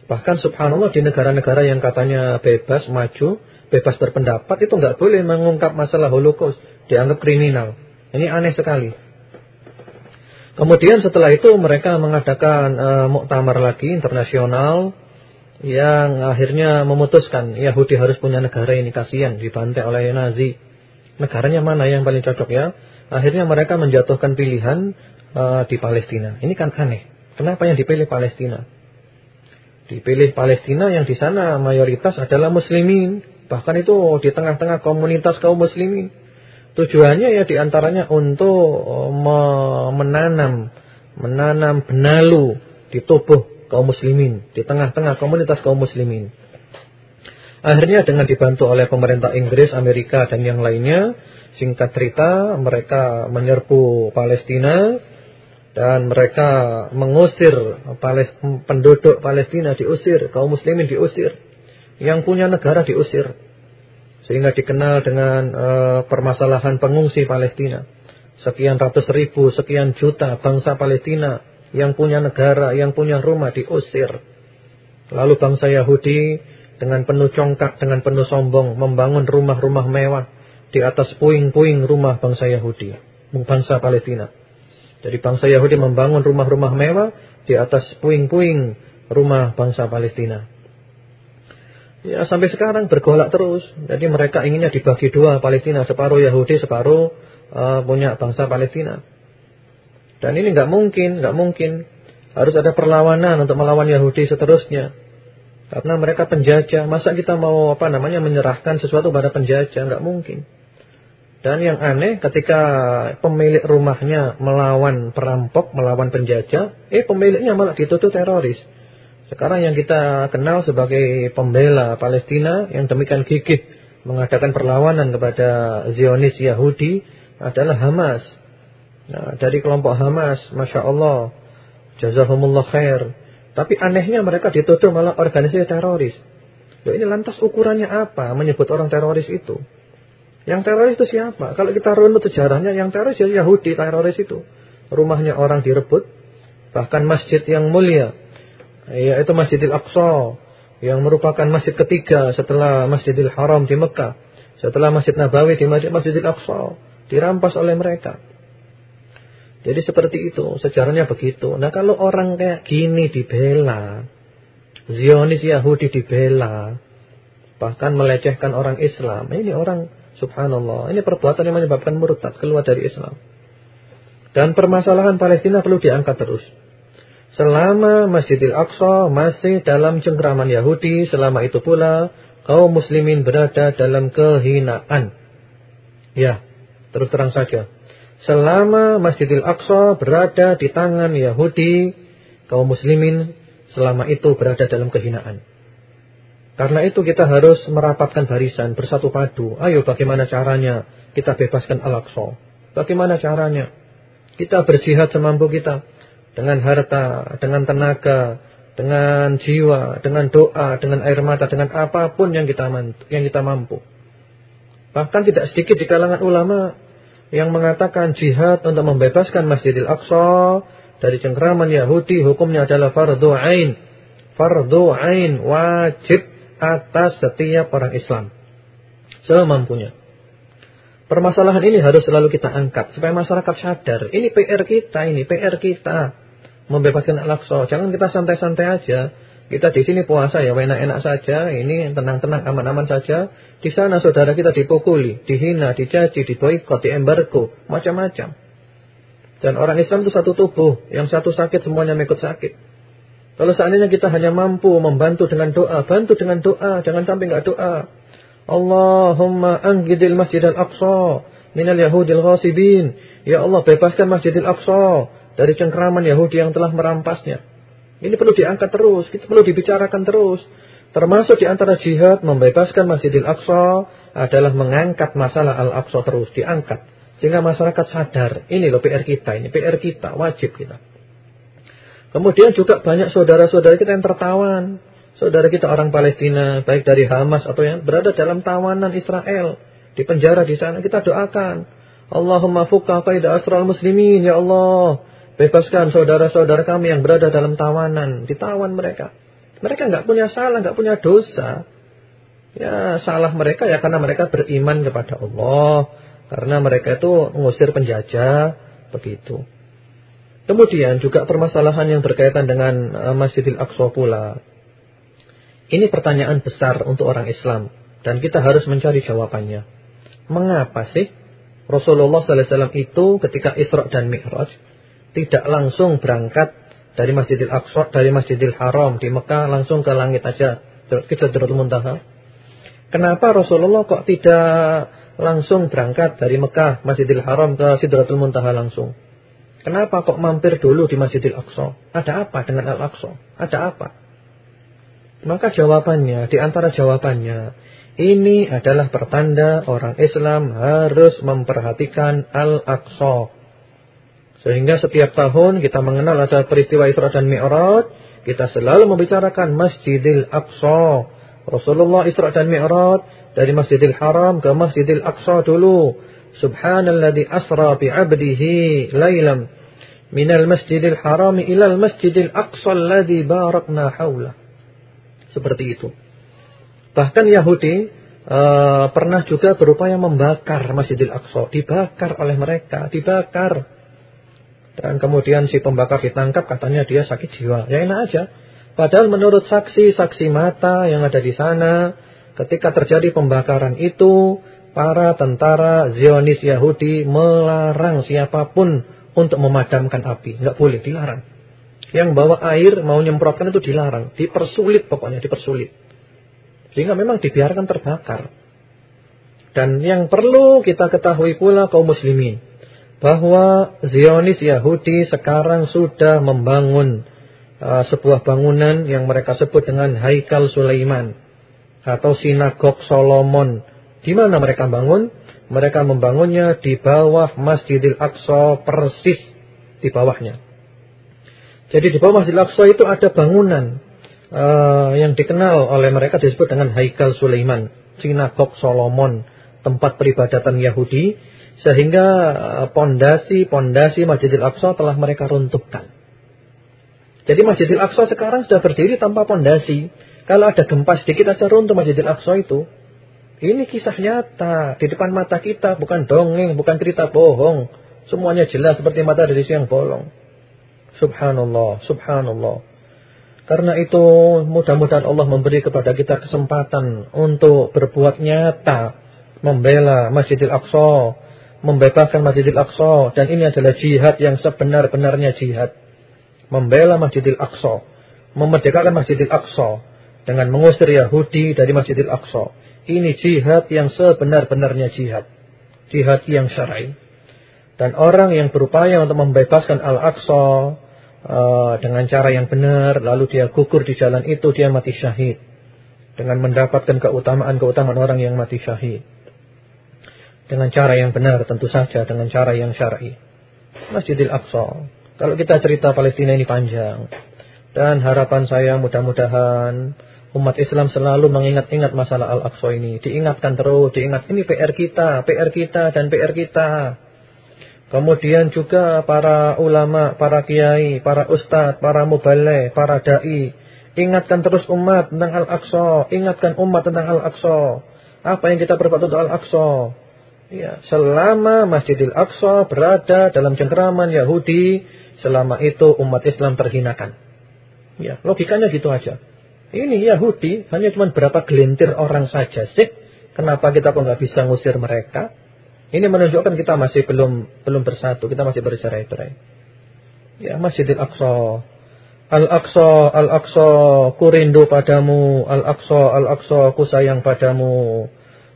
Bahkan subhanallah di negara-negara yang katanya bebas, maju, bebas berpendapat itu nggak boleh mengungkap masalah Holocaust, dianggap kriminal. Ini aneh sekali. Kemudian setelah itu mereka mengadakan uh, muktamar lagi internasional yang akhirnya memutuskan Yahudi harus punya negara ini kasihan dibantai oleh Nazi. Negaranya mana yang paling cocok ya? Akhirnya mereka menjatuhkan pilihan uh, di Palestina. Ini kan aneh. Kenapa yang dipilih Palestina? Dipilih Palestina yang di sana mayoritas adalah muslimin. Bahkan itu di tengah-tengah komunitas kaum muslimin. Tujuannya ya di antaranya untuk uh, menanam menanam benalu di tubuh kaum muslimin. Di tengah-tengah komunitas kaum muslimin. Akhirnya dengan dibantu oleh pemerintah Inggris, Amerika dan yang lainnya, singkat cerita mereka menyerbu Palestina dan mereka mengusir penduduk Palestina diusir, kaum muslimin diusir, yang punya negara diusir. Sehingga dikenal dengan uh, permasalahan pengungsi Palestina. Sekian ratus ribu, sekian juta bangsa Palestina yang punya negara, yang punya rumah diusir. Lalu bangsa Yahudi dengan penuh congkak, dengan penuh sombong membangun rumah-rumah mewah di atas puing-puing rumah bangsa Yahudi, bangsa Palestina. Jadi bangsa Yahudi membangun rumah-rumah mewah di atas puing-puing rumah bangsa Palestina. Ya sampai sekarang bergolak terus. Jadi mereka inginnya dibagi dua Palestina, separuh Yahudi, separuh uh, punya bangsa Palestina. Dan ini nggak mungkin, nggak mungkin. Harus ada perlawanan untuk melawan Yahudi seterusnya. Karena mereka penjajah. Masa kita mau apa namanya menyerahkan sesuatu pada penjajah? Nggak mungkin. Dan yang aneh ketika pemilik rumahnya melawan perampok, melawan penjajah, eh pemiliknya malah dituduh teroris. Sekarang yang kita kenal sebagai pembela Palestina yang demikian gigih mengadakan perlawanan kepada Zionis Yahudi adalah Hamas. Nah, dari kelompok Hamas, Masya Allah, jazahumullah khair. Tapi anehnya mereka dituduh malah organisasi teroris. Loh ini lantas ukurannya apa menyebut orang teroris itu? Yang teroris itu siapa? Kalau kita runut sejarahnya, yang teroris ya Yahudi teroris itu. Rumahnya orang direbut, bahkan masjid yang mulia, yaitu Masjidil Aqsa, yang merupakan masjid ketiga setelah Masjidil Haram di Mekah, setelah Masjid Nabawi di Masjidil Aqsa, dirampas oleh mereka. Jadi seperti itu, sejarahnya begitu. Nah kalau orang kayak gini dibela, Zionis Yahudi dibela, bahkan melecehkan orang Islam, ini orang Subhanallah. Ini perbuatan yang menyebabkan murtad keluar dari Islam. Dan permasalahan Palestina perlu diangkat terus. Selama Masjidil Aqsa masih dalam cengkraman Yahudi, selama itu pula kaum muslimin berada dalam kehinaan. Ya, terus terang saja. Selama Masjidil Aqsa berada di tangan Yahudi, kaum muslimin selama itu berada dalam kehinaan. Karena itu kita harus merapatkan barisan bersatu padu. Ayo bagaimana caranya kita bebaskan Al-Aqsa? Bagaimana caranya? Kita berjihad semampu kita. Dengan harta, dengan tenaga, dengan jiwa, dengan doa, dengan air mata, dengan apa pun yang kita yang kita mampu. Bahkan tidak sedikit di kalangan ulama yang mengatakan jihad untuk membebaskan Masjidil Aqsa dari cengkraman Yahudi hukumnya adalah fardhu ain. Fardhu ain wajib atas setiap orang Islam. Semampunya. Permasalahan ini harus selalu kita angkat supaya masyarakat sadar. Ini PR kita, ini PR kita. Membebaskan Al-Aqsa. Jangan kita santai-santai aja. Kita di sini puasa ya enak-enak saja, ini tenang-tenang aman-aman saja. Di sana saudara kita dipukuli, dihina, dicaci, diboikot, diembargo, macam-macam. Dan orang Islam itu satu tubuh, yang satu sakit semuanya mengikut sakit. Kalau seandainya kita hanya mampu membantu dengan doa, bantu dengan doa, jangan sampai enggak doa. Allahumma anggidil masjidil aqsa minal yahudil ghasibin. Ya Allah, bebaskan masjidil aqsa dari cengkraman Yahudi yang telah merampasnya. Ini perlu diangkat terus, kita perlu dibicarakan terus. Termasuk di antara jihad membebaskan Masjidil Aqsa adalah mengangkat masalah Al-Aqsa terus, diangkat. Sehingga masyarakat sadar, ini loh PR kita, ini PR kita, wajib kita. Kemudian juga banyak saudara-saudara kita yang tertawan. Saudara kita orang Palestina, baik dari Hamas atau yang berada dalam tawanan Israel. Di penjara di sana, kita doakan. Allahumma fukka qaida asral muslimin, ya Allah. Bebaskan saudara-saudara kami yang berada dalam tawanan. Ditawan mereka. Mereka nggak punya salah, nggak punya dosa. Ya salah mereka ya karena mereka beriman kepada Allah. Karena mereka itu mengusir penjajah. Begitu. Kemudian juga permasalahan yang berkaitan dengan uh, Masjidil Aqsa pula. Ini pertanyaan besar untuk orang Islam dan kita harus mencari jawabannya. Mengapa sih Rasulullah SAW itu ketika Isra dan Mi'raj tidak langsung berangkat dari Masjidil Aqsa, dari Masjidil Haram di Mekah langsung ke langit aja ke Sidratul Muntaha? Kenapa Rasulullah kok tidak langsung berangkat dari Mekah Masjidil Haram ke Sidratul Muntaha langsung? Kenapa kok mampir dulu di Masjidil Aqsa? Ada apa dengan Al-Aqsa? Ada apa? Maka jawabannya, di antara jawabannya, ini adalah pertanda orang Islam harus memperhatikan Al-Aqsa. Sehingga setiap tahun kita mengenal ada peristiwa Isra dan Mi'raj, kita selalu membicarakan Masjidil Aqsa. Rasulullah Isra dan Mi'raj dari Masjidil Haram ke Masjidil Aqsa dulu. Subhanalladzi asra bi'abdihi laylam minal masjidil harami ilal masjidil aqsa alladzi barakna haula. Seperti itu. Bahkan Yahudi uh, pernah juga berupaya membakar Masjidil Aqsa, dibakar oleh mereka, dibakar. Dan kemudian si pembakar ditangkap katanya dia sakit jiwa. Ya enak aja. Padahal menurut saksi-saksi mata yang ada di sana, ketika terjadi pembakaran itu, para tentara Zionis Yahudi melarang siapa pun untuk memadamkan api. Nggak boleh, dilarang. Yang bawa air mau nyemprotkan itu dilarang. Dipersulit pokoknya, dipersulit. Sehingga memang dibiarkan terbakar. Dan yang perlu kita ketahui pula kaum muslimin. Bahwa Zionis Yahudi sekarang sudah membangun uh, sebuah bangunan yang mereka sebut dengan Haikal Sulaiman. Atau Sinagog Solomon. Di mana mereka bangun? Mereka membangunnya di bawah Masjidil Aqsa persis di bawahnya. Jadi di bawah Masjidil Aqsa itu ada bangunan uh, yang dikenal oleh mereka disebut dengan Haikal Sulaiman, Sinagog Solomon tempat peribadatan Yahudi sehingga pondasi-pondasi eh, Masjidil Aqsa telah mereka runtuhkan. Jadi Masjidil Aqsa sekarang sudah berdiri tanpa pondasi. Kalau ada gempa sedikit aja runtuh Masjidil Aqsa itu. Ini kisah nyata di depan mata kita, bukan dongeng, bukan cerita bohong. Semuanya jelas seperti mata dari siang bolong. Subhanallah, subhanallah. Karena itu mudah-mudahan Allah memberi kepada kita kesempatan untuk berbuat nyata membela Masjidil Aqsa, membebaskan Masjidil Aqsa dan ini adalah jihad yang sebenar-benarnya jihad. Membela Masjidil Aqsa, memerdekakan Masjidil Aqsa dengan mengusir Yahudi dari Masjidil Aqsa. Ini jihad yang sebenar-benarnya jihad. Jihad yang syar'i. Dan orang yang berupaya untuk membebaskan Al-Aqsa uh, dengan cara yang benar, lalu dia gugur di jalan itu, dia mati syahid. Dengan mendapatkan keutamaan-keutamaan orang yang mati syahid. Dengan cara yang benar tentu saja, dengan cara yang syar'i. Masjidil Aqsa. Kalau kita cerita Palestina ini panjang. Dan harapan saya mudah-mudahan umat Islam selalu mengingat-ingat masalah Al-Aqsa ini. Diingatkan terus, diingat ini PR kita, PR kita dan PR kita. Kemudian juga para ulama, para kiai, para ustadz, para mubaleh, para da'i. Ingatkan terus umat tentang Al-Aqsa. Ingatkan umat tentang Al-Aqsa. Apa yang kita berbuat untuk Al-Aqsa. Ya, selama Masjidil Aqsa berada dalam cengkeraman Yahudi, selama itu umat Islam terhinakan. Ya, logikanya gitu aja. Ini Yahudi hanya cuma berapa gelintir orang saja sih. Kenapa kita kok nggak bisa ngusir mereka? Ini menunjukkan kita masih belum belum bersatu, kita masih bercerai-berai. Ya, Masjidil Aqsa. Al-Aqsa, Al-Aqsa, ku rindu padamu. Al-Aqsa, Al-Aqsa, ku sayang padamu.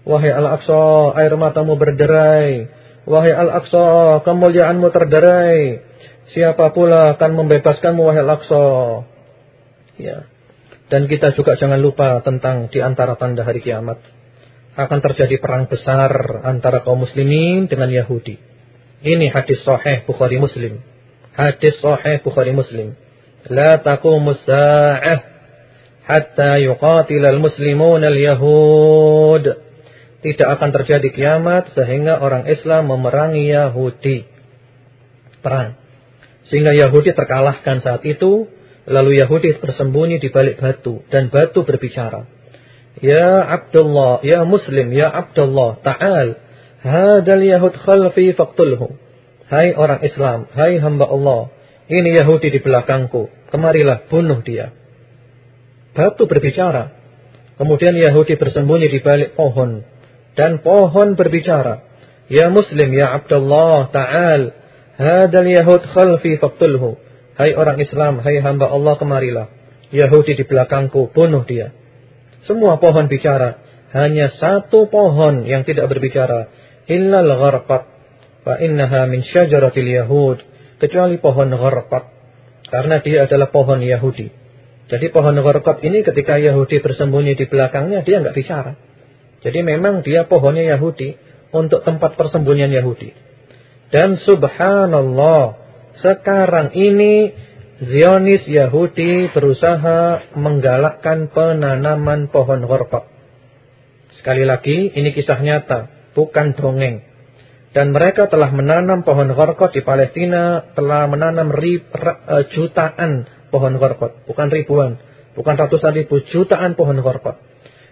Wahai Al-Aqsa, air matamu berderai. Wahai Al-Aqsa, kemuliaanmu terderai. Siapa pula akan membebaskanmu, wahai Al-Aqsa? Ya. Dan kita juga jangan lupa tentang di antara tanda hari kiamat. Akan terjadi perang besar antara kaum muslimin dengan Yahudi. Ini hadis sahih Bukhari Muslim. Hadis sahih Bukhari Muslim. La taqumus sa'ah hatta yuqatilal muslimun al-yahud tidak akan terjadi kiamat sehingga orang Islam memerangi Yahudi. Perang. Sehingga Yahudi terkalahkan saat itu, lalu Yahudi bersembunyi di balik batu dan batu berbicara. Ya Abdullah, ya Muslim, ya Abdullah, ta'al. Hadal Yahud khalfi faqtulhu. Hai orang Islam, hai hamba Allah, ini Yahudi di belakangku. Kemarilah bunuh dia. Batu berbicara. Kemudian Yahudi bersembunyi di balik pohon dan pohon berbicara. Ya Muslim, ya Abdullah, ta'al. Hadal Yahud khalfi faqtulhu. Hai orang Islam, hai hamba Allah kemarilah. Yahudi di belakangku, bunuh dia. Semua pohon bicara. Hanya satu pohon yang tidak berbicara. Illal gharqat. Fa innaha min syajaratil Yahud. Kecuali pohon gharqat. Karena dia adalah pohon Yahudi. Jadi pohon gharqat ini ketika Yahudi bersembunyi di belakangnya, dia nggak bicara. Jadi memang dia pohonnya Yahudi untuk tempat persembunyian Yahudi. Dan subhanallah, sekarang ini Zionis Yahudi berusaha menggalakkan penanaman pohon gharqab. Sekali lagi, ini kisah nyata, bukan dongeng. Dan mereka telah menanam pohon gharqad di Palestina, telah menanam rib, uh, jutaan pohon gharqad, bukan ribuan, bukan ratusan ribu, jutaan pohon gharqad.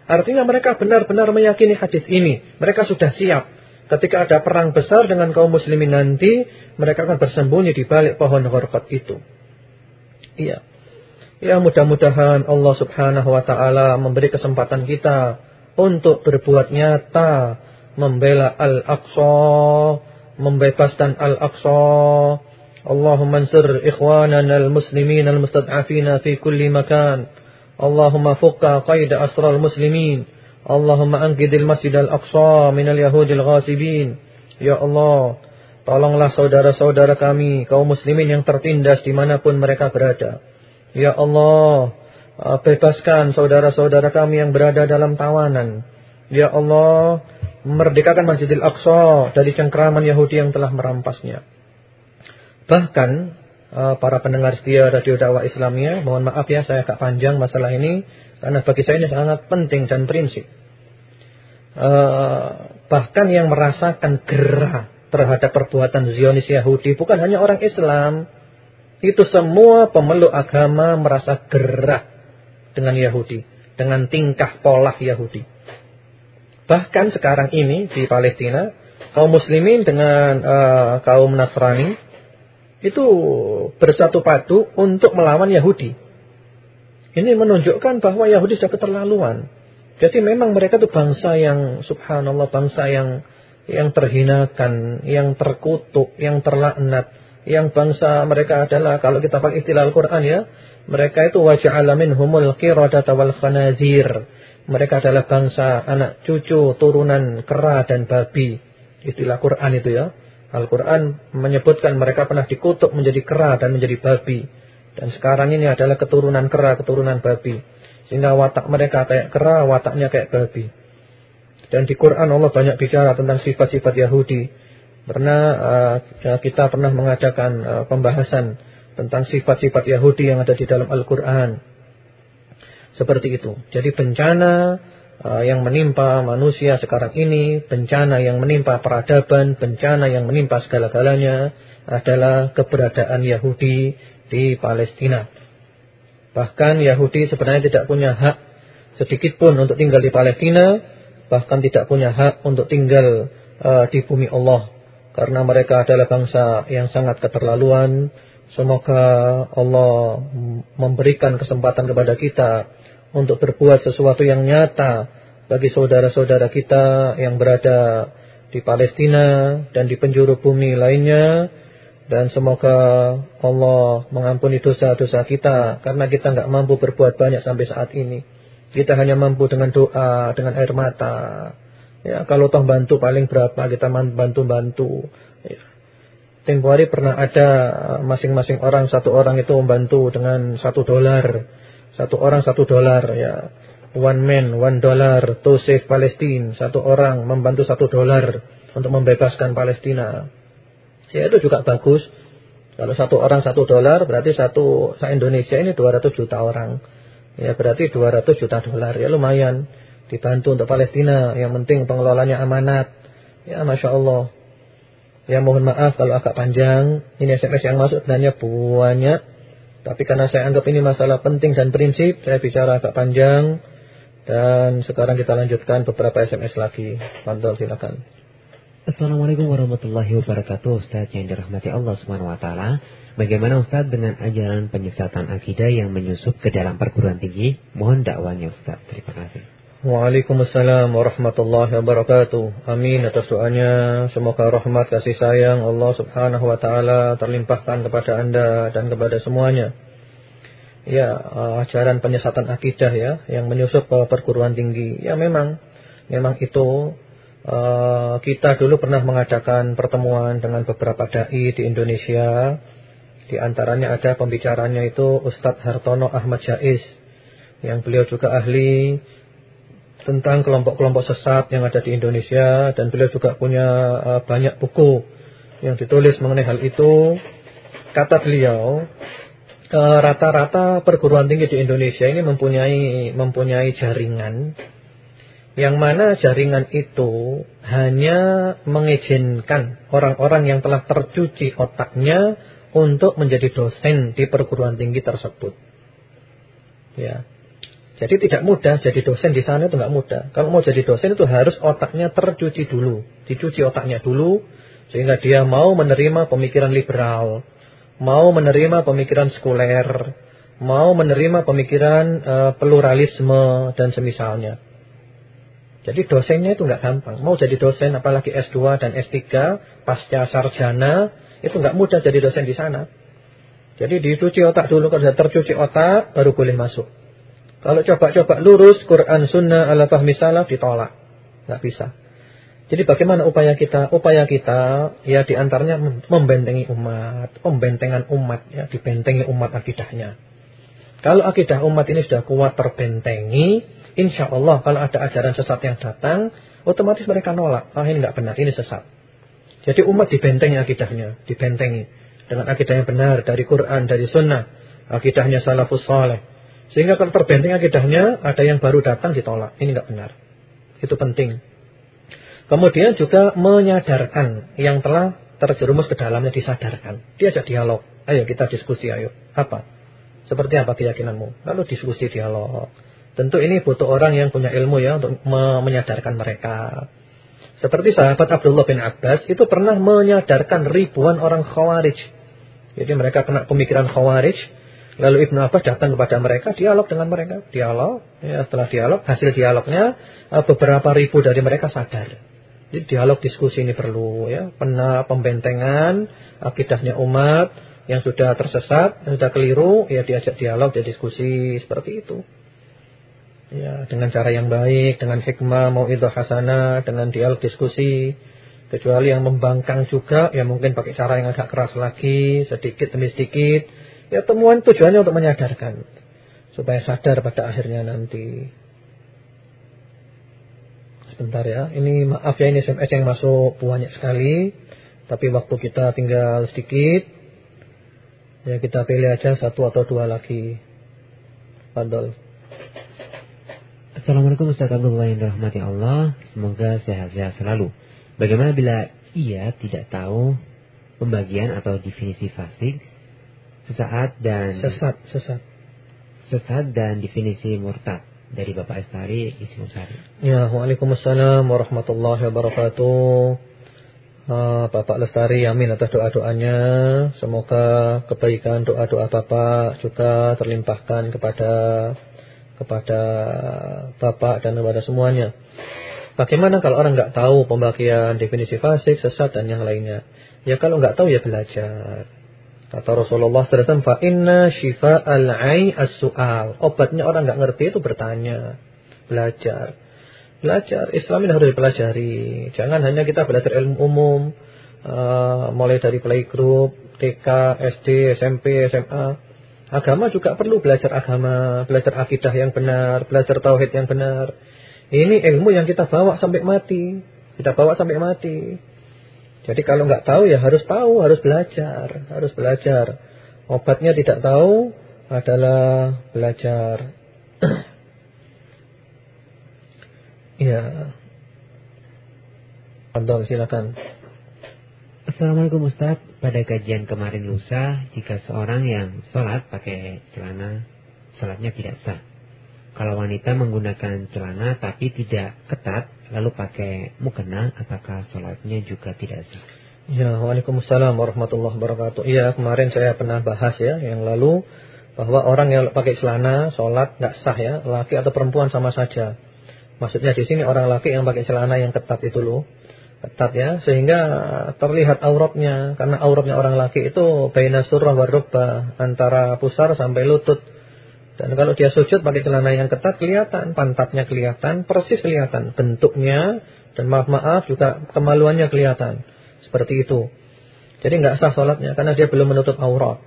Artinya mereka benar-benar meyakini hadis ini. Mereka sudah siap. Ketika ada perang besar dengan kaum muslimin nanti, mereka akan bersembunyi di balik pohon horkot itu. Iya. Ya mudah-mudahan Allah subhanahu wa ta'ala memberi kesempatan kita untuk berbuat nyata. Membela Al-Aqsa. Membebaskan Al-Aqsa. Allahumma ansur ikhwanana al-muslimin al-mustad'afina fi kulli makan. Allahumma fukka qaida asral muslimin. Allahumma angkidil masjid al-aqsa minal yahudil ghasibin. Ya Allah, tolonglah saudara-saudara kami, kaum muslimin yang tertindas di mana pun mereka berada. Ya Allah, uh, bebaskan saudara-saudara kami yang berada dalam tawanan. Ya Allah, merdekakan Masjidil Aqsa dari cengkraman Yahudi yang telah merampasnya. Bahkan uh, para pendengar setia Radio Dakwah Islamia, mohon maaf ya saya agak panjang masalah ini karena bagi saya ini sangat penting dan prinsip. Uh, bahkan yang merasakan gerah terhadap perbuatan Zionis Yahudi bukan hanya orang Islam. Itu semua pemeluk agama merasa gerah dengan Yahudi. Dengan tingkah pola Yahudi. Bahkan sekarang ini di Palestina, kaum muslimin dengan uh, kaum Nasrani itu bersatu padu untuk melawan Yahudi. Ini menunjukkan bahwa Yahudi sudah keterlaluan. Jadi memang mereka itu bangsa yang subhanallah, bangsa yang yang terhinakan, yang terkutuk, yang terlaknat. Yang bangsa mereka adalah kalau kita pakai istilah Al-Qur'an ya, mereka itu waja'ala minhumul qiradata wal khanazir. Mereka adalah bangsa anak cucu turunan kera dan babi. Istilah Quran itu ya. Al-Quran menyebutkan mereka pernah dikutuk menjadi kera dan menjadi babi. Dan sekarang ini adalah keturunan kera, keturunan babi. Sehingga watak mereka kayak kera, wataknya kayak babi. Dan di Quran Allah banyak bicara tentang sifat-sifat Yahudi. Pernah uh, kita pernah mengadakan uh, pembahasan tentang sifat-sifat Yahudi yang ada di dalam Al-Quran. Seperti itu. Jadi bencana uh, yang menimpa manusia sekarang ini, bencana yang menimpa peradaban, bencana yang menimpa segala-galanya adalah keberadaan Yahudi di Palestina. Bahkan Yahudi sebenarnya tidak punya hak sedikit pun untuk tinggal di Palestina, bahkan tidak punya hak untuk tinggal uh, di bumi Allah. Karena mereka adalah bangsa yang sangat keterlaluan. Semoga Allah memberikan kesempatan kepada kita untuk berbuat sesuatu yang nyata bagi saudara-saudara kita yang berada di Palestina dan di penjuru bumi lainnya dan semoga Allah mengampuni dosa-dosa kita Karena kita nggak mampu berbuat banyak sampai saat ini. Kita hanya mampu dengan doa Dengan air mata. Ya, Kalau toh bantu paling berapa Kita bantu-bantu. Ya. Tempo hari pernah ada Masing-masing orang Satu orang itu membantu dengan satu dolar. Satu orang satu dolar ya. One man, one dollar To save Palestine. Satu orang membantu satu dolar Untuk membebaskan Palestina Ya itu juga bagus. Kalau satu orang satu dolar berarti satu se Indonesia ini 200 juta orang. Ya berarti 200 juta dolar. Ya lumayan. Dibantu untuk Palestina. Yang penting pengelolanya amanat. Ya Masya Allah. Ya mohon maaf kalau agak panjang. Ini SMS yang masuk sebenarnya banyak. Tapi karena saya anggap ini masalah penting dan prinsip. Saya bicara agak panjang. Dan sekarang kita lanjutkan beberapa SMS lagi. Pantau silakan. Assalamualaikum warahmatullahi wabarakatuh. Ustaz yang dirahmati Allah ta'ala Bagaimana Ustaz dengan ajaran penyesatan akidah yang menyusup ke dalam perguruan tinggi? Mohon dakwanya Ustaz. Terima kasih. Waalaikumsalam warahmatullahi wabarakatuh. Amin atas doanya. Semoga rahmat kasih sayang Allah subhanahu wa ta'ala Terlimpahkan kepada anda dan kepada semuanya. Ya ajaran penyesatan akidah ya Yang menyusup ke perguruan tinggi. Ya memang Memang itu Eh, kita dulu pernah mengadakan pertemuan dengan beberapa dai di Indonesia. Di antaranya ada pembicaranya itu Ustadz Hartono Ahmad Jais. Yang beliau juga ahli tentang kelompok-kelompok sesat yang ada di Indonesia. Dan beliau juga punya uh, banyak buku yang ditulis mengenai hal itu. Kata beliau, eh, rata-rata perguruan tinggi di Indonesia ini mempunyai mempunyai jaringan yang mana jaringan itu hanya mengizinkan orang-orang yang telah tercuci otaknya untuk menjadi dosen di perguruan tinggi tersebut. Ya. Jadi tidak mudah jadi dosen di sana itu nggak mudah. Kalau mau jadi dosen itu harus otaknya tercuci dulu, dicuci otaknya dulu sehingga dia mau menerima pemikiran liberal, mau menerima pemikiran sekuler, mau menerima pemikiran uh, pluralisme dan semisalnya. Jadi dosennya itu nggak gampang. Mau jadi dosen apalagi S2 dan S3 pasca sarjana itu nggak mudah jadi dosen di sana. Jadi dicuci otak dulu kalau sudah tercuci otak baru boleh masuk. Kalau coba-coba lurus Quran Sunnah ala fahmi salaf ditolak. Nggak bisa. Jadi bagaimana upaya kita? Upaya kita ya di antaranya membentengi umat, pembentengan umat ya, dibentengi umat akidahnya. Kalau akidah umat ini sudah kuat terbentengi, insya Allah kalau ada ajaran sesat yang datang, otomatis mereka nolak. Ah ini nggak benar, ini sesat. Jadi umat dibentengi akidahnya, dibentengi dengan akidah yang benar dari Quran, dari Sunnah, akidahnya salafus saleh. Sehingga kalau terbenteng akidahnya, ada yang baru datang ditolak. Ini nggak benar. Itu penting. Kemudian juga menyadarkan yang telah terjerumus ke dalamnya disadarkan. Diajak dialog. Ayo kita diskusi, ayo. Apa? Seperti apa keyakinanmu? Lalu diskusi dialog. Tentu ini butuh orang yang punya ilmu ya untuk menyadarkan mereka. Seperti sahabat Abdullah bin Abbas itu pernah menyadarkan ribuan orang khawarij. Jadi mereka kena pemikiran khawarij Lalu Ibnu Abbas datang kepada mereka, dialog dengan mereka, dialog. Ya, setelah dialog, hasil dialognya eh, beberapa ribu dari mereka sadar. Jadi dialog diskusi ini perlu ya, pernah pembentengan akidahnya umat yang sudah tersesat, yang sudah keliru, ya diajak dialog, dia diskusi seperti itu. Ya, dengan cara yang baik, dengan hikmah, mau itu hasanah, dengan dialog diskusi. Kecuali yang membangkang juga, ya mungkin pakai cara yang agak keras lagi, sedikit demi sedikit Ya temuan tujuannya untuk menyadarkan supaya sadar pada akhirnya nanti. Sebentar ya, ini maaf ya ini SMS yang masuk banyak sekali, tapi waktu kita tinggal sedikit. Ya kita pilih aja satu atau dua lagi. Pandol. Assalamualaikum Ustaz Abdullah yang dirahmati Allah. Semoga sehat-sehat selalu. Bagaimana bila ia tidak tahu pembagian atau definisi fasik sesaat dan sesat sesat sesat dan definisi murtad dari Bapak Estari Ismusari. Ya, Waalaikumsalam warahmatullahi wabarakatuh. Uh, Bapak Lestari amin atas doa-doanya. Semoga kebaikan doa-doa Bapak juga terlimpahkan kepada kepada Bapak dan kepada semuanya. Bagaimana kalau orang nggak tahu pembagian definisi fasik, sesat dan yang lainnya? Ya kalau nggak tahu ya belajar. Kata Rasulullah SAW, fa inna shifa al-ai as-su'al. Obatnya orang nggak ngerti itu bertanya, belajar. Belajar, Islam ini harus dipelajari. Jangan hanya kita belajar ilmu umum, uh, mulai dari playgroup, TK, SD, SMP, SMA. Agama juga perlu belajar agama, belajar akidah yang benar, belajar tauhid yang benar. Ini ilmu yang kita bawa sampai mati. Kita bawa sampai mati. Jadi kalau nggak tahu ya harus tahu, harus belajar, harus belajar. Obatnya tidak tahu adalah belajar. ya. Anton silakan. Assalamualaikum Ustaz. Pada kajian kemarin lusa, jika seorang yang sholat pakai celana, sholatnya tidak sah. Kalau wanita menggunakan celana tapi tidak ketat, lalu pakai mukena, apakah sholatnya juga tidak sah? Ya, Waalaikumsalam warahmatullahi wabarakatuh. Iya, kemarin saya pernah bahas ya, yang lalu bahwa orang yang pakai celana sholat nggak sah ya, laki atau perempuan sama saja. Maksudnya di sini orang laki yang pakai celana yang ketat itu loh, ketat ya, sehingga terlihat auratnya, karena auratnya orang laki itu baina surah warubah antara pusar sampai lutut. Dan kalau dia sujud pakai celana yang ketat kelihatan, pantatnya kelihatan, persis kelihatan bentuknya dan maaf-maaf juga kemaluannya kelihatan. Seperti itu. Jadi nggak sah sholatnya karena dia belum menutup aurat.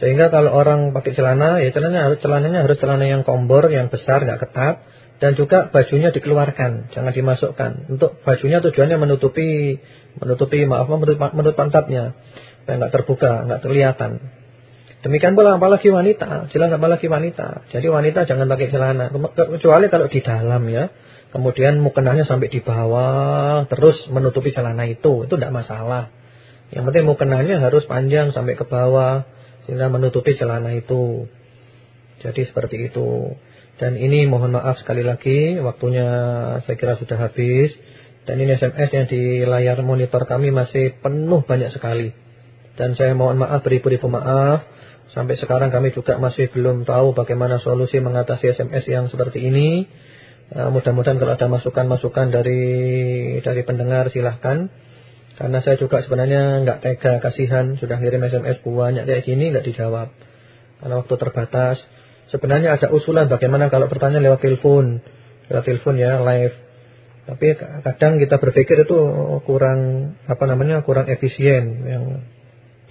Sehingga kalau orang pakai celana, ya celananya harus celananya harus celana yang kombor, yang besar, nggak ketat, dan juga bajunya dikeluarkan, jangan dimasukkan. Untuk bajunya tujuannya menutupi, menutupi maaf menutup, menutup pantatnya, supaya nggak terbuka, nggak terlihatan. Demikian pula apalagi wanita, jelas apalagi wanita. Jadi wanita jangan pakai celana, kecuali kalau di dalam ya. Kemudian mukenanya sampai di bawah, terus menutupi celana itu, itu tidak masalah. Yang penting mukenanya harus panjang sampai ke bawah, sehingga menutupi celana itu. Jadi seperti itu. Dan ini mohon maaf sekali lagi waktunya saya kira sudah habis dan ini SMS yang di layar monitor kami masih penuh banyak sekali. Dan saya mohon maaf beribu-ribu maaf sampai sekarang kami juga masih belum tahu bagaimana solusi mengatasi SMS yang seperti ini. Uh, mudah-mudahan kalau ada masukan-masukan dari dari pendengar silahkan. Karena saya juga sebenarnya nggak tega kasihan sudah ngirim SMS banyak kayak gini nggak dijawab. Karena waktu terbatas. Sebenarnya ada usulan bagaimana kalau pertanyaan lewat telepon, lewat telepon ya live. Tapi kadang kita berpikir itu kurang apa namanya kurang efisien. Yang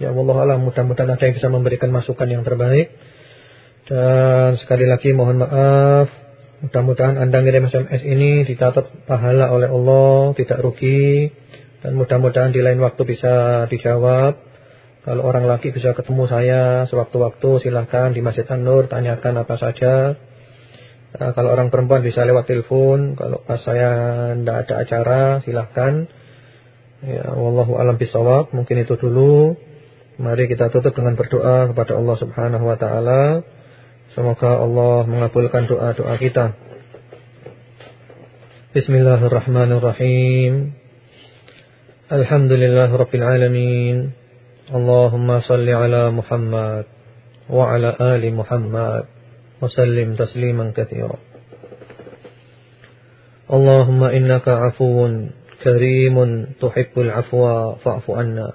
ya Allah alam mudah-mudahan ada yang bisa memberikan masukan yang terbaik. Dan sekali lagi mohon maaf, mudah-mudahan Anda ngirim SMS ini dicatat pahala oleh Allah, tidak rugi. Dan mudah-mudahan di lain waktu bisa dijawab. Kalau orang laki bisa ketemu saya sewaktu-waktu silahkan di Masjid An-Nur tanyakan apa saja. Nah, kalau orang perempuan bisa lewat telepon. Kalau pas saya tidak ada acara silahkan. Ya, wallahu alam bisawab. Mungkin itu dulu. Mari kita tutup dengan berdoa kepada Allah Subhanahu wa taala. Semoga Allah mengabulkan doa-doa kita. Bismillahirrahmanirrahim. Alhamdulillahirabbil alamin. اللهم صل على محمد وعلى آل محمد وسلم تسليما كثيرا. اللهم إنك عفو كريم تحب العفو فاعف عنا.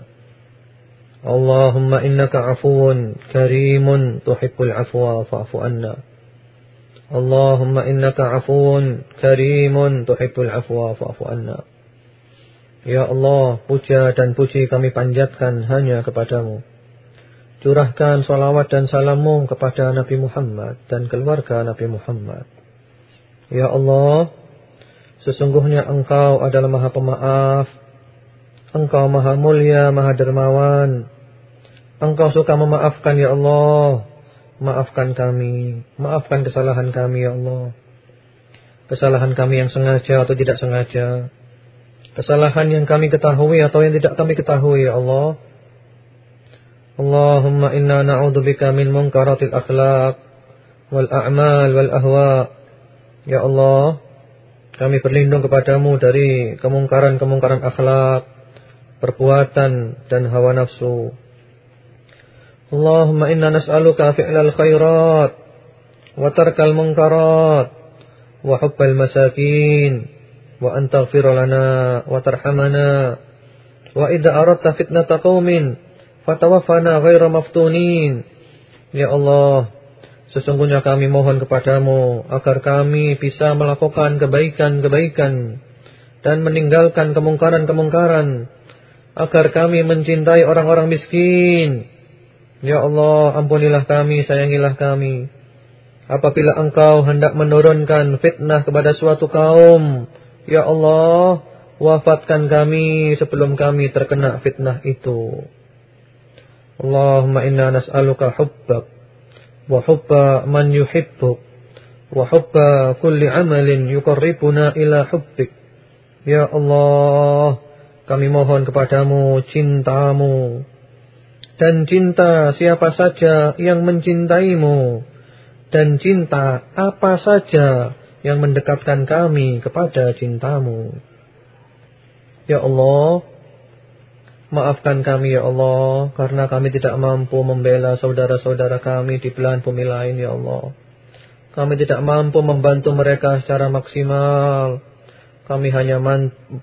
اللهم إنك عفو كريم تحب العفو فاعف عنا. اللهم إنك عفو كريم تحب العفو فاعف عنا. Ya Allah, puja dan puji kami panjatkan hanya kepadamu. Curahkan salawat dan salammu kepada Nabi Muhammad dan keluarga Nabi Muhammad. Ya Allah, sesungguhnya Engkau adalah Maha Pemaaf. Engkau Maha Mulia, Maha Dermawan. Engkau suka memaafkan ya Allah. Maafkan kami, maafkan kesalahan kami ya Allah. Kesalahan kami yang sengaja atau tidak sengaja kesalahan yang kami ketahui atau yang tidak kami ketahui ya Allah. Allahumma inna na'udzubika min munkaratil akhlaq wal a'mal wal ahwa. Ya Allah, kami berlindung kepadamu dari kemungkaran-kemungkaran akhlak, perbuatan dan hawa nafsu. Allahumma inna nas'aluka fi'lal khairat wa tarkal munkarat wa hubbal masakin wa antaghfir lana wa tarhamana. Wa idza aradta fitnata qaumin fatawaffana ghaira maftunin. Ya Allah sesungguhnya kami mohon kepadamu agar kami bisa melakukan kebaikan-kebaikan dan meninggalkan kemungkaran-kemungkaran agar kami mencintai orang-orang miskin. Ya Allah ampunilah kami sayangilah kami. Apabila engkau hendak menurunkan fitnah kepada suatu kaum Ya Allah, wafatkan kami sebelum kami terkena fitnah itu. Allahumma inna nas'aluka hubbak wa hubba man yuhibbuk wa hubba kulli amalin yuqarribuna ila hubbik. Ya Allah, kami mohon kepadamu cintamu dan cinta siapa saja yang mencintaimu dan cinta apa saja yang mendekatkan kami kepada cintamu. Ya Allah, maafkan kami ya Allah, karena kami tidak mampu membela saudara-saudara kami di belahan bumi lain ya Allah. Kami tidak mampu membantu mereka secara maksimal. Kami hanya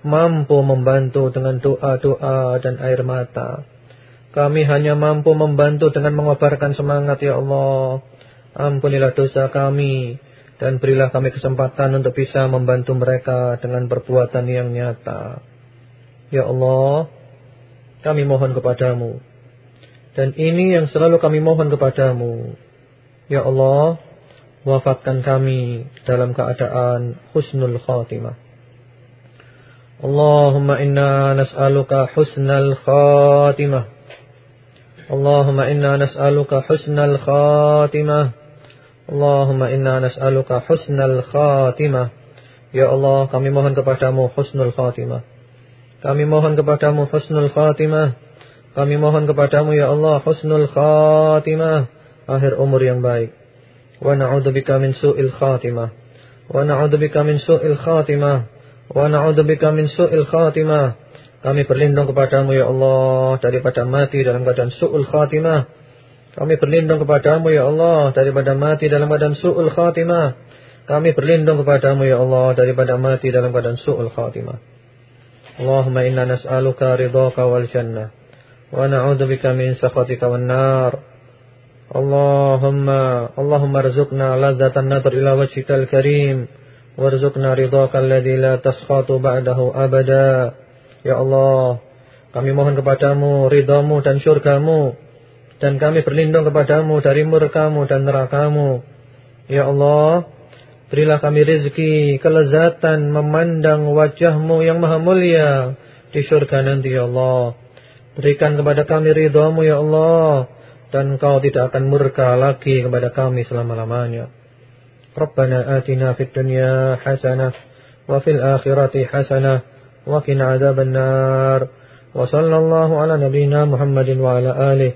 mampu membantu dengan doa-doa dan air mata. Kami hanya mampu membantu dengan mengobarkan semangat ya Allah. Ampunilah dosa kami dan berilah kami kesempatan untuk bisa membantu mereka dengan perbuatan yang nyata. Ya Allah, kami mohon kepadamu. Dan ini yang selalu kami mohon kepadamu. Ya Allah, wafatkan kami dalam keadaan husnul khatimah. Allahumma inna nas'aluka husnal khatimah. Allahumma inna nas'aluka husnal khatimah. Allahumma inna nas'aluka husnal khatima, Ya Allah, kami mohon kepadamu husnul khatima, Kami mohon kepadamu husnul khatima, Kami mohon kepadamu ya Allah husnul khatima, akhir umur yang baik. Wa na'udzubika min su'il khatima, Wa na'udzubika min su'il khatima, Wa na'udzubika min su'il khatima, Kami berlindung kepadamu ya Allah daripada mati dalam keadaan suil khatima. Kami berlindung kepadamu ya Allah daripada mati dalam keadaan su'ul khatimah. Kami berlindung kepadamu ya Allah daripada mati dalam keadaan su'ul khatimah. Allahumma inna nas'aluka ridhaka wal jannah wa na'udzubika min sakhatika wan nar. Allahumma Allahumma rizukna ladzatan nadr ila wajhikal karim warzuqna ridhaka alladzi la taskhatu ba'dahu abada ya Allah kami mohon kepadamu ridhamu dan syurgamu dan kami berlindung kepadamu dari murkamu dan nerakamu ya Allah berilah kami rezeki kelezatan memandang wajahmu yang maha mulia di surga nanti ya Allah berikan kepada kami ridhamu ya Allah dan Engkau tidak akan murka lagi kepada kami selama-lamanya. Rabbana atina fid dunya hasanah wa fil akhirati hasanah wa qina adzaban nar. Wa sallallahu ala nabiyyina Muhammadin wa ala alihi.